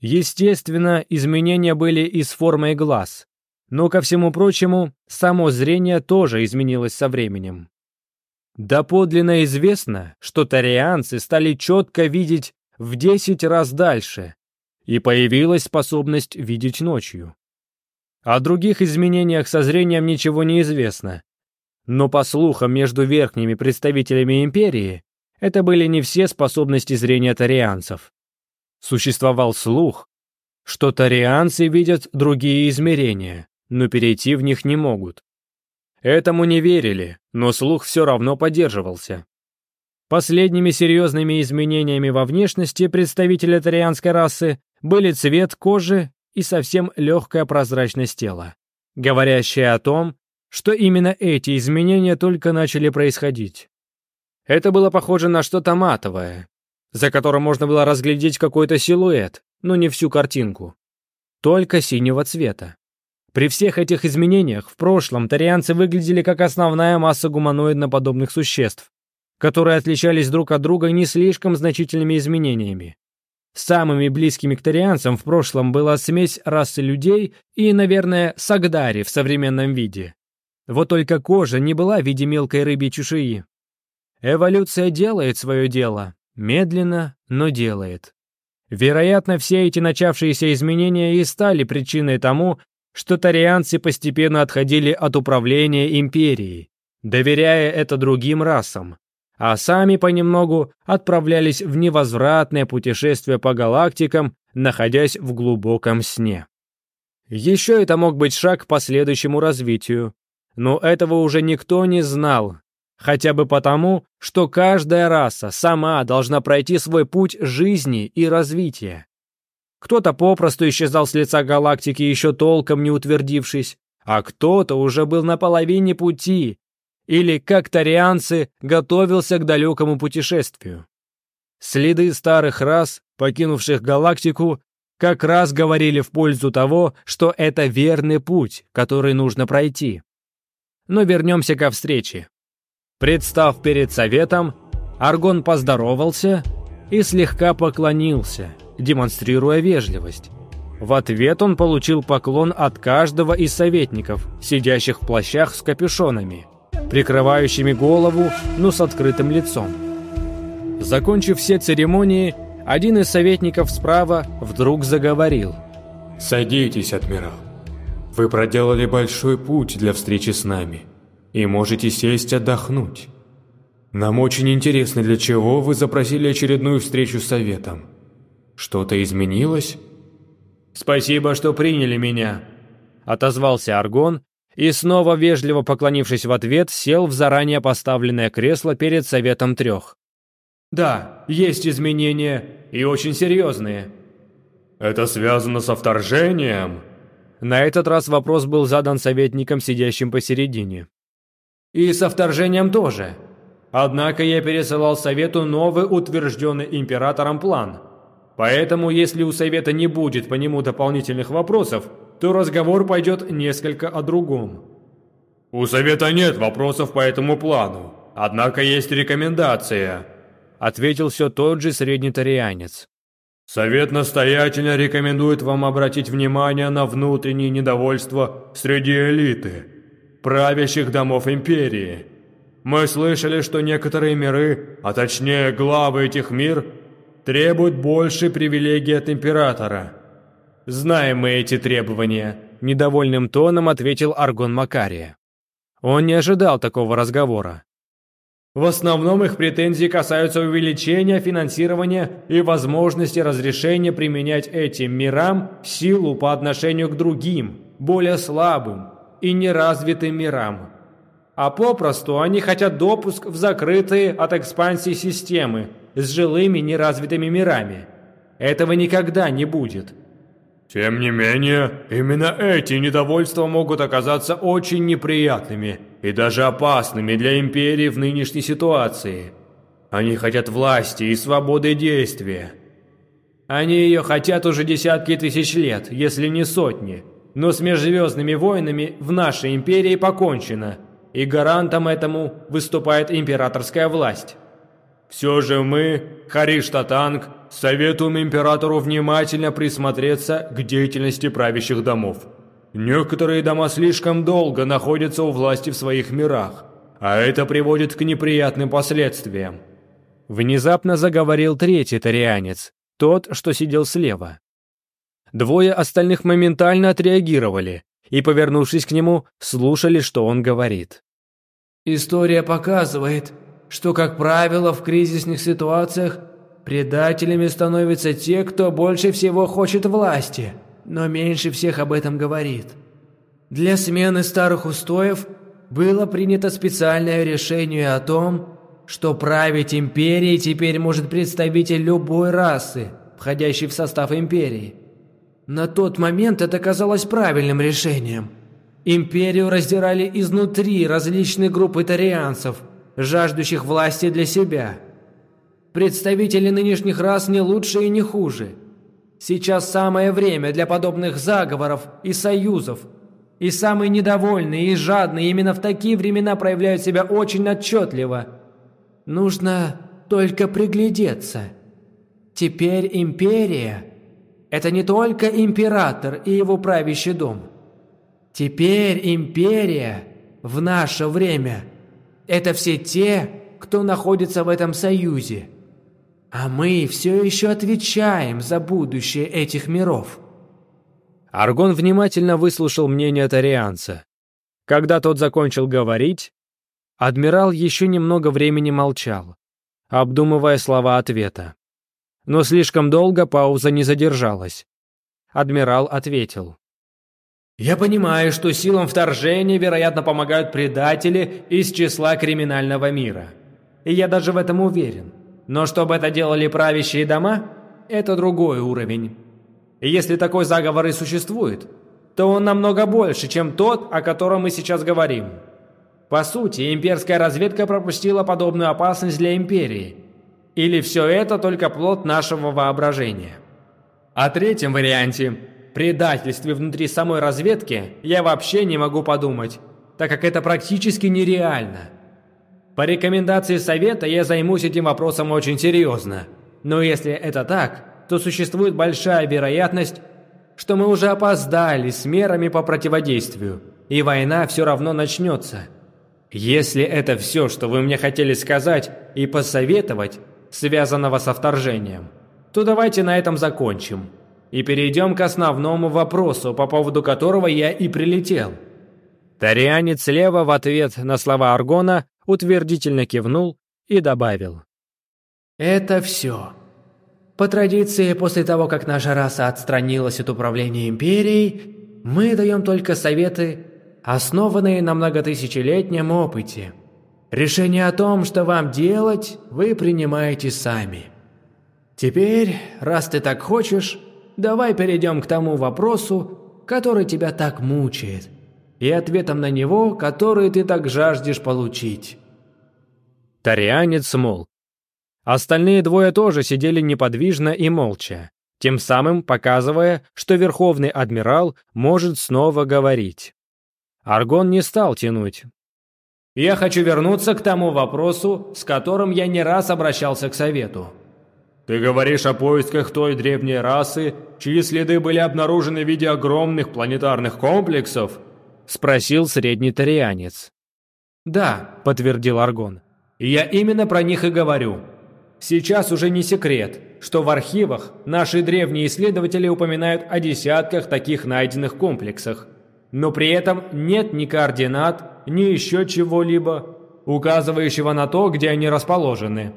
Естественно, изменения были и с формой глаз, но, ко всему прочему, само зрение тоже изменилось со временем. Доподлинно известно, что тарианцы стали четко видеть в 10 раз дальше, и появилась способность видеть ночью. О других изменениях со зрением ничего не известно. Но по слухам между верхними представителями империи, это были не все способности зрения тарианцев. Существовал слух, что тарианцы видят другие измерения, но перейти в них не могут. Этому не верили, но слух все равно поддерживался. Последними серьезными изменениями во внешности представителя тарианской расы были цвет кожи и совсем легкая прозрачность тела, говорящая о том, что именно эти изменения только начали происходить. Это было похоже на что-то матовое, за которым можно было разглядеть какой-то силуэт, но не всю картинку. Только синего цвета. При всех этих изменениях в прошлом тарианцы выглядели как основная масса гуманоидно-подобных существ, которые отличались друг от друга не слишком значительными изменениями. Самыми близкими к тарианцам в прошлом была смесь расы людей и, наверное, сагдари в современном виде. Вот только кожа не была в виде мелкой рыбьей чешуи. Эволюция делает свое дело. Медленно, но делает. Вероятно, все эти начавшиеся изменения и стали причиной тому, что тарианцы постепенно отходили от управления империей, доверяя это другим расам, а сами понемногу отправлялись в невозвратное путешествие по галактикам, находясь в глубоком сне. Еще это мог быть шаг к последующему развитию, но этого уже никто не знал, хотя бы потому, что каждая раса сама должна пройти свой путь жизни и развития. Кто-то попросту исчезал с лица галактики, еще толком не утвердившись, а кто-то уже был на половине пути, или, как тарианцы, готовился к далекому путешествию. Следы старых рас, покинувших галактику, как раз говорили в пользу того, что это верный путь, который нужно пройти. Но вернемся ко встрече. Представ перед советом, Аргон поздоровался — и слегка поклонился, демонстрируя вежливость. В ответ он получил поклон от каждого из советников, сидящих в плащах с капюшонами, прикрывающими голову, но с открытым лицом. Закончив все церемонии, один из советников справа вдруг заговорил. «Садитесь, адмирал. Вы проделали большой путь для встречи с нами и можете сесть отдохнуть». Нам очень интересно, для чего вы запросили очередную встречу с Советом. Что-то изменилось?» «Спасибо, что приняли меня», — отозвался Аргон и, снова вежливо поклонившись в ответ, сел в заранее поставленное кресло перед Советом Трех. «Да, есть изменения, и очень серьезные». «Это связано со вторжением?» На этот раз вопрос был задан советником, сидящим посередине. «И со вторжением тоже», Однако я пересылал Совету новый утвержденный императором план. Поэтому, если у Совета не будет по нему дополнительных вопросов, то разговор пойдет несколько о другом. У Совета нет вопросов по этому плану, однако есть рекомендация, ответил все тот же среднетарианец. Совет настоятельно рекомендует вам обратить внимание на внутренние недовольство среди элиты, правящих домов империи. Мы слышали, что некоторые миры, а точнее главы этих мир, требуют больше привилегий от императора. Знаем мы эти требования, недовольным тоном ответил Аргон Макария. Он не ожидал такого разговора. В основном их претензии касаются увеличения финансирования и возможности разрешения применять этим мирам силу по отношению к другим, более слабым и неразвитым мирам. А попросту они хотят допуск в закрытые от экспансии системы с жилыми неразвитыми мирами. Этого никогда не будет. Тем не менее, именно эти недовольства могут оказаться очень неприятными и даже опасными для Империи в нынешней ситуации. Они хотят власти и свободы действия. Они ее хотят уже десятки тысяч лет, если не сотни. Но с межзвездными войнами в нашей Империи покончено – и гарантом этому выступает императорская власть. Все же мы, Хариштатанг, советуем императору внимательно присмотреться к деятельности правящих домов. Некоторые дома слишком долго находятся у власти в своих мирах, а это приводит к неприятным последствиям. Внезапно заговорил третий тарианец, тот, что сидел слева. Двое остальных моментально отреагировали, и, повернувшись к нему, слушали, что он говорит. «История показывает, что, как правило, в кризисных ситуациях предателями становятся те, кто больше всего хочет власти, но меньше всех об этом говорит. Для смены старых устоев было принято специальное решение о том, что править империей теперь может представитель любой расы, входящий в состав империи. На тот момент это казалось правильным решением. Империю раздирали изнутри различные группы тарианцев, жаждущих власти для себя. Представители нынешних рас не лучше и не хуже. Сейчас самое время для подобных заговоров и союзов. И самые недовольные и жадные именно в такие времена проявляют себя очень отчетливо. Нужно только приглядеться. Теперь империя это не только император и его правящий дом. Теперь империя в наше время – это все те, кто находится в этом союзе. А мы все еще отвечаем за будущее этих миров. Аргон внимательно выслушал мнение Тарианца. Когда тот закончил говорить, адмирал еще немного времени молчал, обдумывая слова ответа но слишком долго пауза не задержалась. Адмирал ответил. «Я понимаю, что силам вторжения, вероятно, помогают предатели из числа криминального мира. И я даже в этом уверен. Но чтобы это делали правящие дома, это другой уровень. И если такой заговор и существует, то он намного больше, чем тот, о котором мы сейчас говорим. По сути, имперская разведка пропустила подобную опасность для империи – или все это только плод нашего воображения? О третьем варианте – предательстве внутри самой разведки я вообще не могу подумать, так как это практически нереально. По рекомендации совета я займусь этим вопросом очень серьезно. Но если это так, то существует большая вероятность, что мы уже опоздали с мерами по противодействию, и война все равно начнется. Если это все, что вы мне хотели сказать и посоветовать, связанного со вторжением, то давайте на этом закончим и перейдем к основному вопросу, по поводу которого я и прилетел». Тарианец слева в ответ на слова Аргона утвердительно кивнул и добавил. «Это все. По традиции, после того, как наша раса отстранилась от управления империей, мы даем только советы, основанные на многотысячелетнем опыте». Решение о том, что вам делать, вы принимаете сами. Теперь, раз ты так хочешь, давай перейдем к тому вопросу, который тебя так мучает, и ответом на него, который ты так жаждешь получить». Тарианец молк. Остальные двое тоже сидели неподвижно и молча, тем самым показывая, что Верховный Адмирал может снова говорить. Аргон не стал тянуть, я хочу вернуться к тому вопросу, с которым я не раз обращался к Совету. Ты говоришь о поисках той древней расы, чьи следы были обнаружены в виде огромных планетарных комплексов? Спросил средний тарианец. Да, подтвердил Аргон. Я именно про них и говорю. Сейчас уже не секрет, что в архивах наши древние исследователи упоминают о десятках таких найденных комплексах но при этом нет ни координат, ни еще чего-либо, указывающего на то, где они расположены.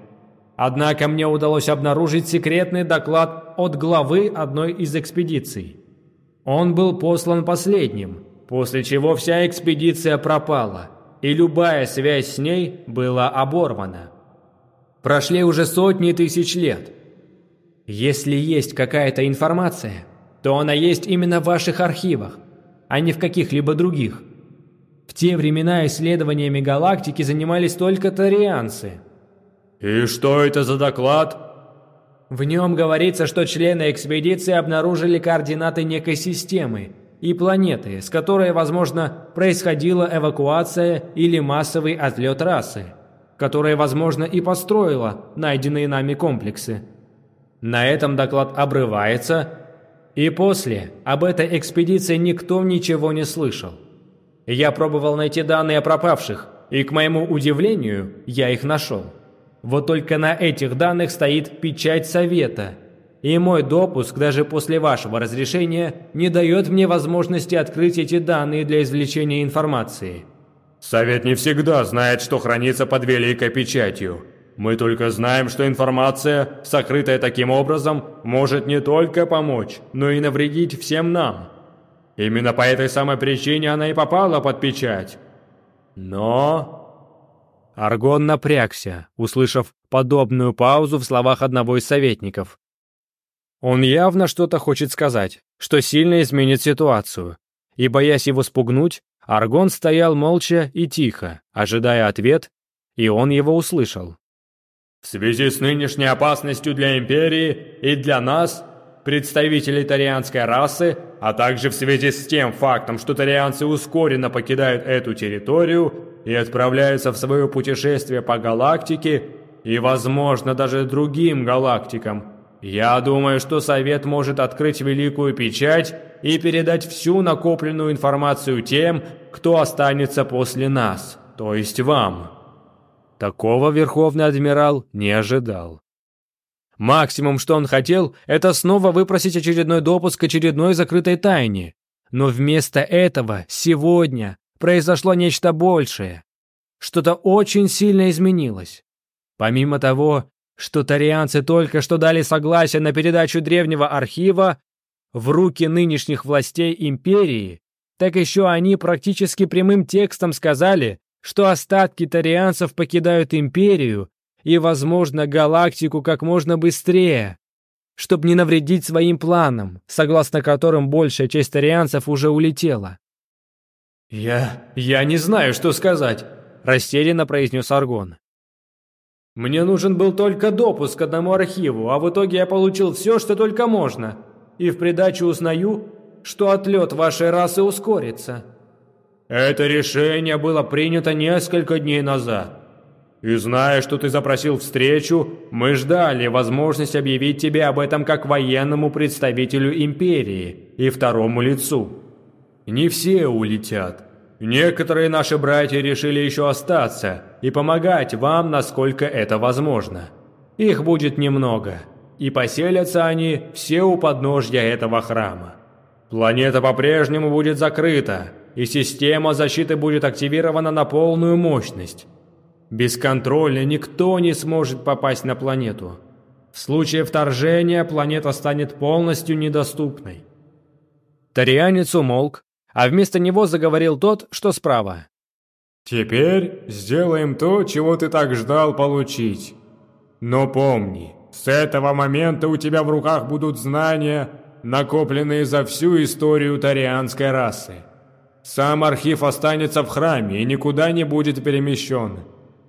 Однако мне удалось обнаружить секретный доклад от главы одной из экспедиций. Он был послан последним, после чего вся экспедиция пропала, и любая связь с ней была оборвана. Прошли уже сотни тысяч лет. Если есть какая-то информация, то она есть именно в ваших архивах, а не в каких-либо других. В те времена исследованиями галактики занимались только тарианцы. «И что это за доклад?» В нем говорится, что члены экспедиции обнаружили координаты некой системы и планеты, с которой, возможно, происходила эвакуация или массовый отлет расы, которая, возможно, и построила найденные нами комплексы. На этом доклад обрывается, и после об этой экспедиции никто ничего не слышал. Я пробовал найти данные о пропавших, и, к моему удивлению, я их нашел. Вот только на этих данных стоит печать совета, и мой допуск даже после вашего разрешения не дает мне возможности открыть эти данные для извлечения информации». «Совет не всегда знает, что хранится под великой печатью», мы только знаем, что информация, сокрытая таким образом, может не только помочь, но и навредить всем нам. Именно по этой самой причине она и попала под печать. Но...» Аргон напрягся, услышав подобную паузу в словах одного из советников. Он явно что-то хочет сказать, что сильно изменит ситуацию. И, боясь его спугнуть, Аргон стоял молча и тихо, ожидая ответ, и он его услышал. В связи с нынешней опасностью для империи и для нас, представителей тарианской расы, а также в связи с тем фактом, что тарианцы ускоренно покидают эту территорию и отправляются в свое путешествие по галактике и, возможно, даже другим галактикам, я думаю, что Совет может открыть Великую Печать и передать всю накопленную информацию тем, кто останется после нас, то есть вам». Такого верховный адмирал не ожидал. Максимум, что он хотел, это снова выпросить очередной допуск к очередной закрытой тайне. Но вместо этого сегодня произошло нечто большее. Что-то очень сильно изменилось. Помимо того, что тарианцы только что дали согласие на передачу древнего архива в руки нынешних властей империи, так еще они практически прямым текстом сказали, что остатки тарианцев покидают империю и, возможно, галактику как можно быстрее, чтобы не навредить своим планам, согласно которым большая часть тарианцев уже улетела. «Я... я не знаю, что сказать», – растерянно произнес Аргон. «Мне нужен был только допуск к одному архиву, а в итоге я получил все, что только можно. И в придачу узнаю, что отлет вашей расы ускорится». Это решение было принято несколько дней назад. И зная, что ты запросил встречу, мы ждали возможность объявить тебе об этом как военному представителю империи и второму лицу. Не все улетят. Некоторые наши братья решили еще остаться и помогать вам, насколько это возможно. Их будет немного, и поселятся они все у подножья этого храма. Планета по-прежнему будет закрыта, и система защиты будет активирована на полную мощность. Бесконтрольно никто не сможет попасть на планету. В случае вторжения планета станет полностью недоступной. Тарианец умолк, а вместо него заговорил тот, что справа. «Теперь сделаем то, чего ты так ждал получить. Но помни, с этого момента у тебя в руках будут знания, накопленные за всю историю тарианской расы. Сам архив останется в храме и никуда не будет перемещен.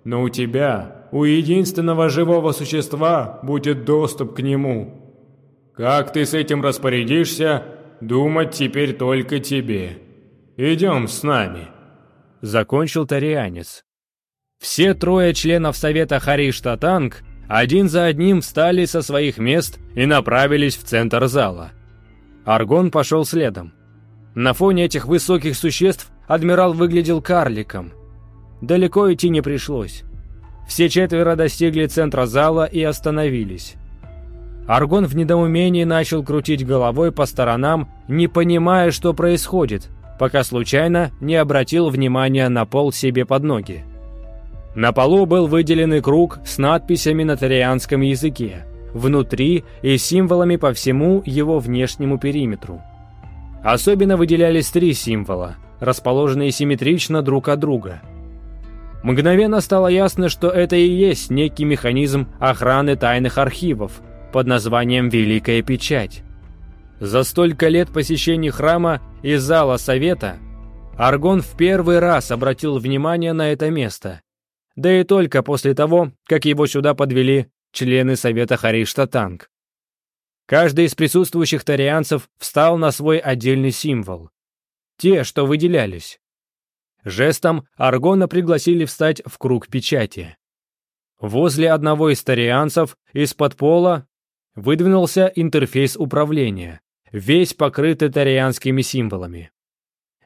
Но у тебя, у единственного живого существа, будет доступ к нему. Как ты с этим распорядишься, думать теперь только тебе. Идем с нами». Закончил Тарианец. Все трое членов Совета Хариш Татанг один за одним встали со своих мест и направились в центр зала. Аргон пошел следом. На фоне этих высоких существ адмирал выглядел карликом. Далеко идти не пришлось. Все четверо достигли центра зала и остановились. Аргон в недоумении начал крутить головой по сторонам, не понимая, что происходит, пока случайно не обратил внимания на пол себе под ноги. На полу был выделенный круг с надписями на тарианском языке, внутри и символами по всему его внешнему периметру. Особенно выделялись три символа, расположенные симметрично друг от друга. Мгновенно стало ясно, что это и есть некий механизм охраны тайных архивов под названием «Великая печать». За столько лет посещений храма и зала совета Аргон в первый раз обратил внимание на это место. Да и только после того, как его сюда подвели члены совета Харишта Танг. Каждый из присутствующих тарианцев встал на свой отдельный символ. Те, что выделялись. Жестом Аргона пригласили встать в круг печати. Возле одного из тарианцев из-под пола выдвинулся интерфейс управления, весь покрытый тарианскими символами.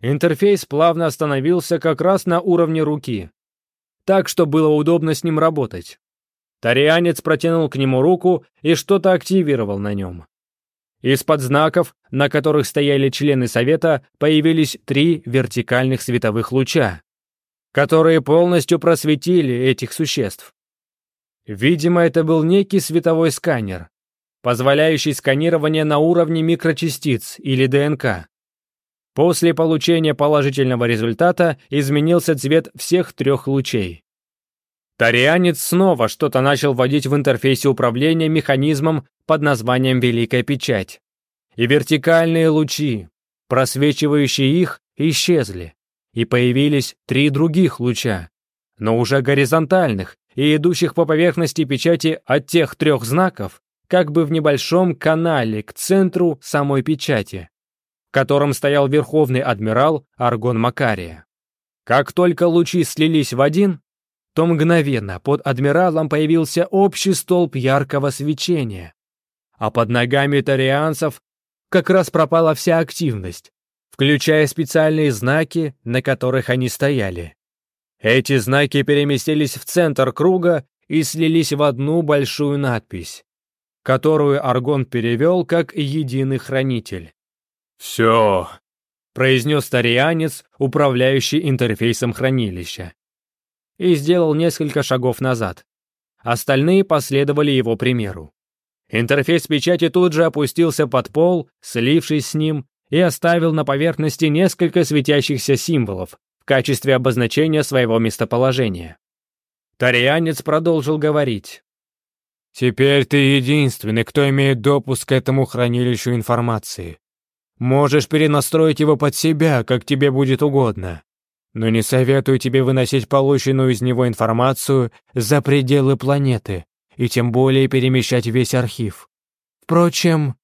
Интерфейс плавно остановился как раз на уровне руки, так что было удобно с ним работать. Тарианец протянул к нему руку и что-то активировал на нем. Из-под знаков, на которых стояли члены Совета, появились три вертикальных световых луча, которые полностью просветили этих существ. Видимо, это был некий световой сканер, позволяющий сканирование на уровне микрочастиц или ДНК. После получения положительного результата изменился цвет всех трех лучей. Тарианец снова что-то начал вводить в интерфейсе управления механизмом под названием «Великая печать». И вертикальные лучи, просвечивающие их, исчезли. И появились три других луча, но уже горизонтальных и идущих по поверхности печати от тех трех знаков, как бы в небольшом канале к центру самой печати, в котором стоял верховный адмирал Аргон Макария. Как только лучи слились в один, то мгновенно под адмиралом появился общий столб яркого свечения. А под ногами тарианцев как раз пропала вся активность, включая специальные знаки, на которых они стояли. Эти знаки переместились в центр круга и слились в одну большую надпись, которую Аргон перевел как «Единый хранитель». «Все», — произнес тарианец, управляющий интерфейсом хранилища и сделал несколько шагов назад. Остальные последовали его примеру. Интерфейс печати тут же опустился под пол, слившись с ним, и оставил на поверхности несколько светящихся символов в качестве обозначения своего местоположения. Тарианец продолжил говорить. «Теперь ты единственный, кто имеет допуск к этому хранилищу информации. Можешь перенастроить его под себя, как тебе будет угодно но не советую тебе выносить полученную из него информацию за пределы планеты и тем более перемещать весь архив. Впрочем...»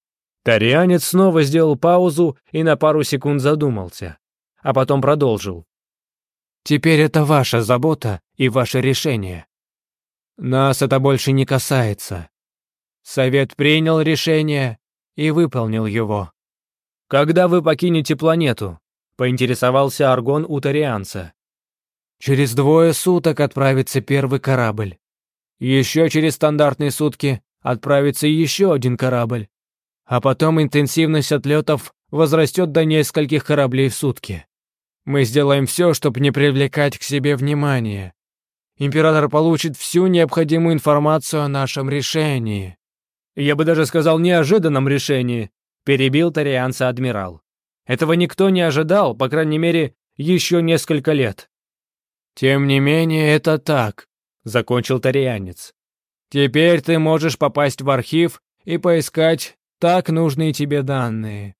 Тарианец снова сделал паузу и на пару секунд задумался, а потом продолжил. «Теперь это ваша забота и ваше решение. Нас это больше не касается. Совет принял решение и выполнил его». «Когда вы покинете планету?» — поинтересовался Аргон у торианца. «Через двое суток отправится первый корабль. Еще через стандартные сутки отправится еще один корабль. А потом интенсивность отлетов возрастет до нескольких кораблей в сутки. Мы сделаем все, чтобы не привлекать к себе внимание. Император получит всю необходимую информацию о нашем решении». «Я бы даже сказал неожиданном решении», — перебил торианца адмирал. Этого никто не ожидал, по крайней мере, еще несколько лет. «Тем не менее, это так», — закончил тарианец. «Теперь ты можешь попасть в архив и поискать так нужные тебе данные.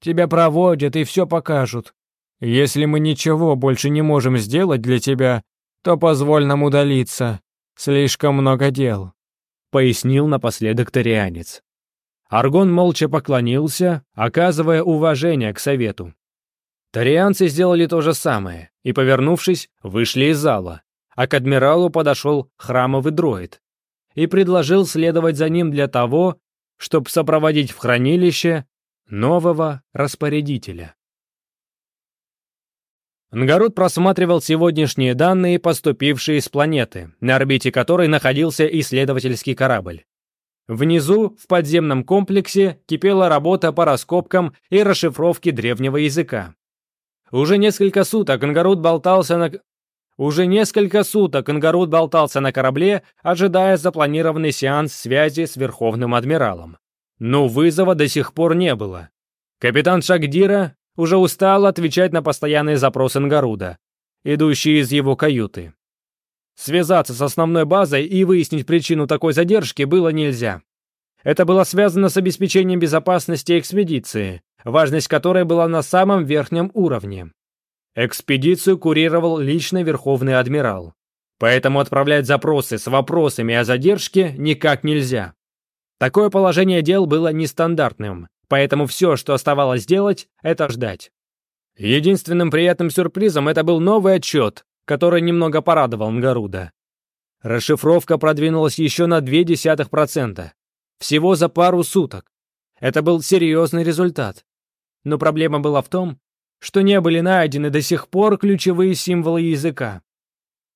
Тебя проводят и все покажут. Если мы ничего больше не можем сделать для тебя, то позволь нам удалиться. Слишком много дел», — пояснил напоследок тарианец. Аргон молча поклонился, оказывая уважение к совету. Тарианцы сделали то же самое и, повернувшись, вышли из зала, а к адмиралу подошел храмовый дроид и предложил следовать за ним для того, чтобы сопроводить в хранилище нового распорядителя. Нгород просматривал сегодняшние данные, поступившие с планеты, на орбите которой находился исследовательский корабль. Внизу, в подземном комплексе, кипела работа по раскопкам и расшифровке древнего языка. Уже несколько суток Ангарут болтался на... Уже несколько суток Ангарут болтался на корабле, ожидая запланированный сеанс связи с Верховным Адмиралом. Но вызова до сих пор не было. Капитан Шагдира уже устал отвечать на постоянные запросы Ангаруда, идущие из его каюты. Связаться с основной базой и выяснить причину такой задержки было нельзя. Это было связано с обеспечением безопасности экспедиции, важность которой была на самом верхнем уровне. Экспедицию курировал лично Верховный Адмирал. Поэтому отправлять запросы с вопросами о задержке никак нельзя. Такое положение дел было нестандартным, поэтому все, что оставалось делать, это ждать. Единственным приятным сюрпризом это был новый отчет, который немного порадовал Нгаруда. Расшифровка продвинулась еще на 0,2%. Всего за пару суток. Это был серьезный результат. Но проблема была в том, что не были найдены до сих пор ключевые символы языка.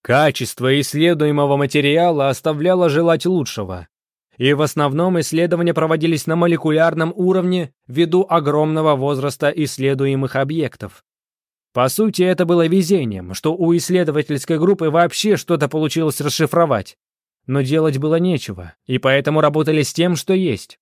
Качество исследуемого материала оставляло желать лучшего. И в основном исследования проводились на молекулярном уровне ввиду огромного возраста исследуемых объектов. По сути, это было везением, что у исследовательской группы вообще что-то получилось расшифровать. Но делать было нечего, и поэтому работали с тем, что есть.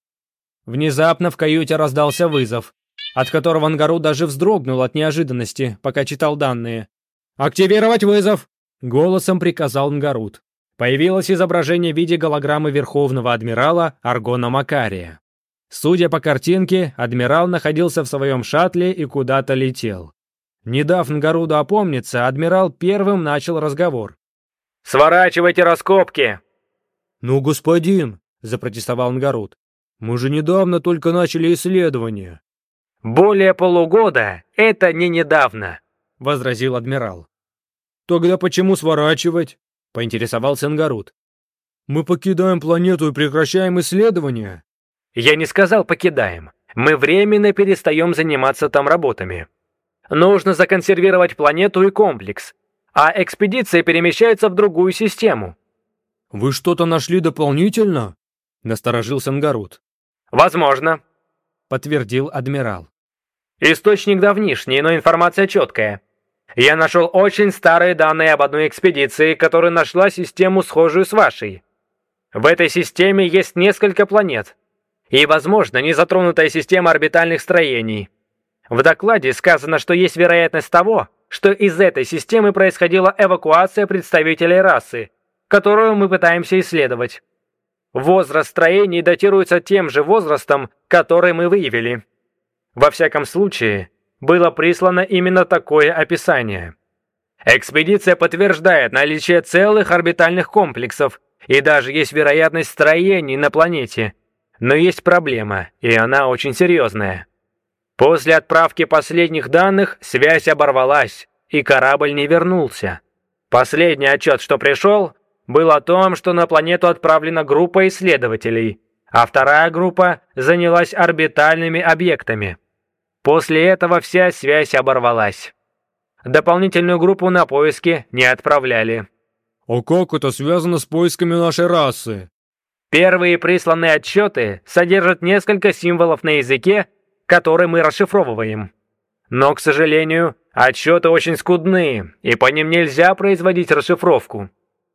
Внезапно в каюте раздался вызов, от которого Ангару даже вздрогнул от неожиданности, пока читал данные. «Активировать вызов!» — голосом приказал Нгарут. Появилось изображение в виде голограммы Верховного Адмирала Аргона Макария. Судя по картинке, адмирал находился в своем шаттле и куда-то летел. Не дав Нгаруду опомниться, адмирал первым начал разговор. «Сворачивайте раскопки!» «Ну, господин!» — запротестовал Нгаруд. «Мы же недавно только начали исследование». «Более полугода — это не недавно!» — возразил адмирал. «Тогда почему сворачивать?» — поинтересовался Нгаруд. «Мы покидаем планету и прекращаем исследования?» «Я не сказал покидаем. Мы временно перестаем заниматься там работами. Нужно законсервировать планету и комплекс, а экспедиция перемещается в другую систему». «Вы что-то нашли дополнительно?» — насторожился Нгарут. «Возможно», — подтвердил адмирал. «Источник давнишний, но информация четкая. Я нашел очень старые данные об одной экспедиции, которая нашла систему, схожую с вашей. В этой системе есть несколько планет, и, возможно, незатронутая система орбитальных строений». В докладе сказано, что есть вероятность того, что из этой системы происходила эвакуация представителей расы, которую мы пытаемся исследовать. Возраст строений датируется тем же возрастом, который мы выявили. Во всяком случае, было прислано именно такое описание. Экспедиция подтверждает наличие целых орбитальных комплексов, и даже есть вероятность строений на планете. Но есть проблема, и она очень серьезная. После отправки последних данных связь оборвалась, и корабль не вернулся. Последний отчет, что пришел, был о том, что на планету отправлена группа исследователей, а вторая группа занялась орбитальными объектами. После этого вся связь оборвалась. Дополнительную группу на поиски не отправляли. «А как это связано с поисками нашей расы?» Первые присланные отчеты содержат несколько символов на языке, который мы расшифровываем. Но, к сожалению, отчеты очень скудные, и по ним нельзя производить расшифровку.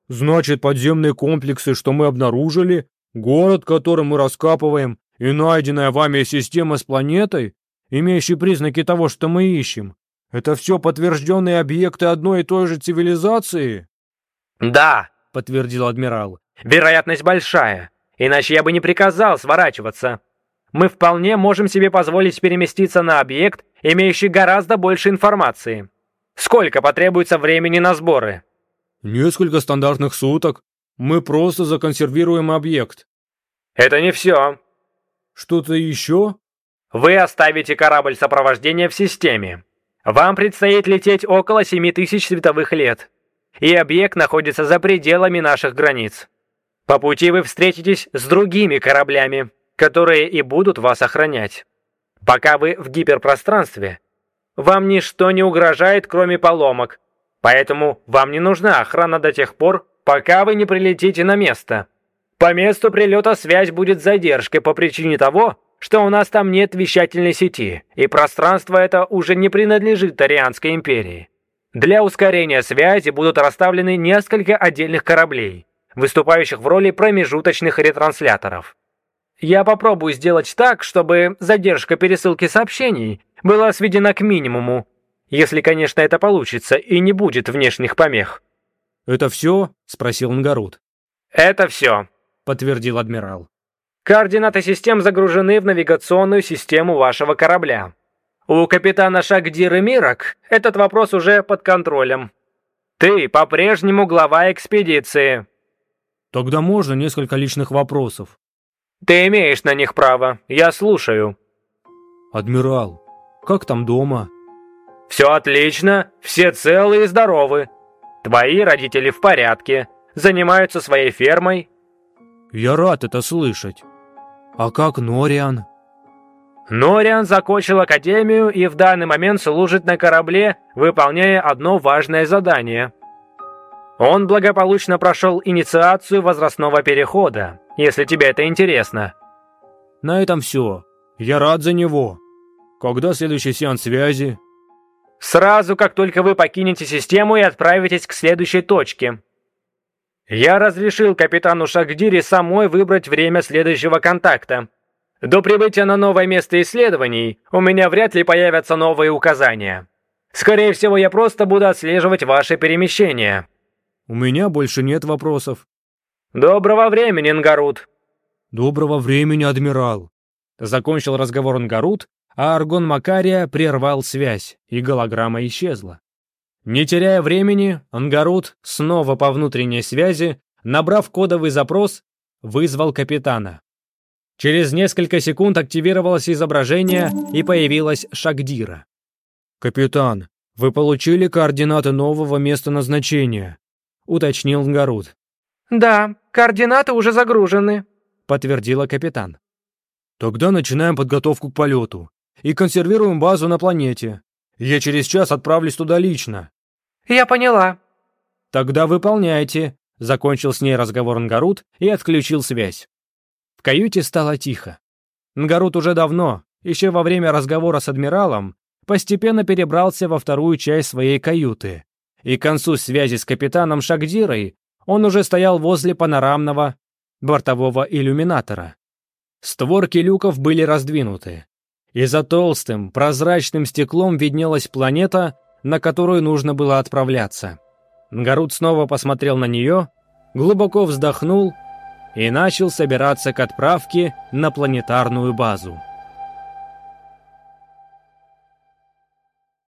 Значит, подземные комплексы, что мы обнаружили, город, который мы раскапываем, и найденная вами система с планетой, имеющие признаки того, что мы ищем, это все подтвержденные объекты одной и той же цивилизации? Да, подтвердил адмирал. Вероятность большая, иначе я бы не приказал сворачиваться мы вполне можем себе позволить переместиться на объект, имеющий гораздо больше информации. Сколько потребуется времени на сборы? Несколько стандартных суток. Мы просто законсервируем объект. Это не все. Что-то еще? Вы оставите корабль сопровождения в системе. Вам предстоит лететь около 7000 световых лет. И объект находится за пределами наших границ. По пути вы встретитесь с другими кораблями, которые и будут вас охранять. Пока вы в гиперпространстве, вам ничто не угрожает, кроме поломок, поэтому вам не нужна охрана до тех пор, пока вы не прилетите на место. По месту прилета связь будет задержкой по причине того, что у нас там нет вещательной сети, и пространство это уже не принадлежит Тарианской империи. Для ускорения связи будут расставлены несколько отдельных кораблей, выступающих в роли промежуточных ретрансляторов. Я попробую сделать так, чтобы задержка пересылки сообщений была сведена к минимуму, если, конечно, это получится и не будет внешних помех». «Это все?» — спросил Нгарут. «Это все», — подтвердил адмирал. «Координаты систем загружены в навигационную систему вашего корабля. У капитана Шагдиры Мирок этот вопрос уже под контролем. Ты по-прежнему глава экспедиции». «Тогда можно несколько личных вопросов?» Ты имеешь на них право, я слушаю. Адмирал, как там дома? Все отлично, все целы и здоровы. Твои родители в порядке, занимаются своей фермой. Я рад это слышать. А как Нориан? Нориан закончил академию и в данный момент служит на корабле, выполняя одно важное задание. Он благополучно прошел инициацию возрастного перехода, если тебе это интересно. На этом все. Я рад за него. Когда следующий сеанс связи? Сразу, как только вы покинете систему и отправитесь к следующей точке. Я разрешил капитану Шагдире самой выбрать время следующего контакта. До прибытия на новое место исследований у меня вряд ли появятся новые указания. Скорее всего, я просто буду отслеживать ваши перемещения. У меня больше нет вопросов. Доброго времени, Ангарут. Доброго времени, адмирал. Закончил разговор Ангарут, а Аргон Макария прервал связь, и голограмма исчезла. Не теряя времени, Ангарут снова по внутренней связи, набрав кодовый запрос, вызвал капитана. Через несколько секунд активировалось изображение и появилась Шагдира. «Капитан, вы получили координаты нового места назначения. — уточнил Нгарут. «Да, координаты уже загружены», — подтвердила капитан. «Тогда начинаем подготовку к полету и консервируем базу на планете. Я через час отправлюсь туда лично». «Я поняла». «Тогда выполняйте», — закончил с ней разговор Нгарут и отключил связь. В каюте стало тихо. Нгарут уже давно, еще во время разговора с адмиралом, постепенно перебрался во вторую часть своей каюты, и к концу связи с капитаном Шагдирой он уже стоял возле панорамного бортового иллюминатора. Створки люков были раздвинуты, и за толстым, прозрачным стеклом виднелась планета, на которую нужно было отправляться. Гарут снова посмотрел на нее, глубоко вздохнул и начал собираться к отправке на планетарную базу.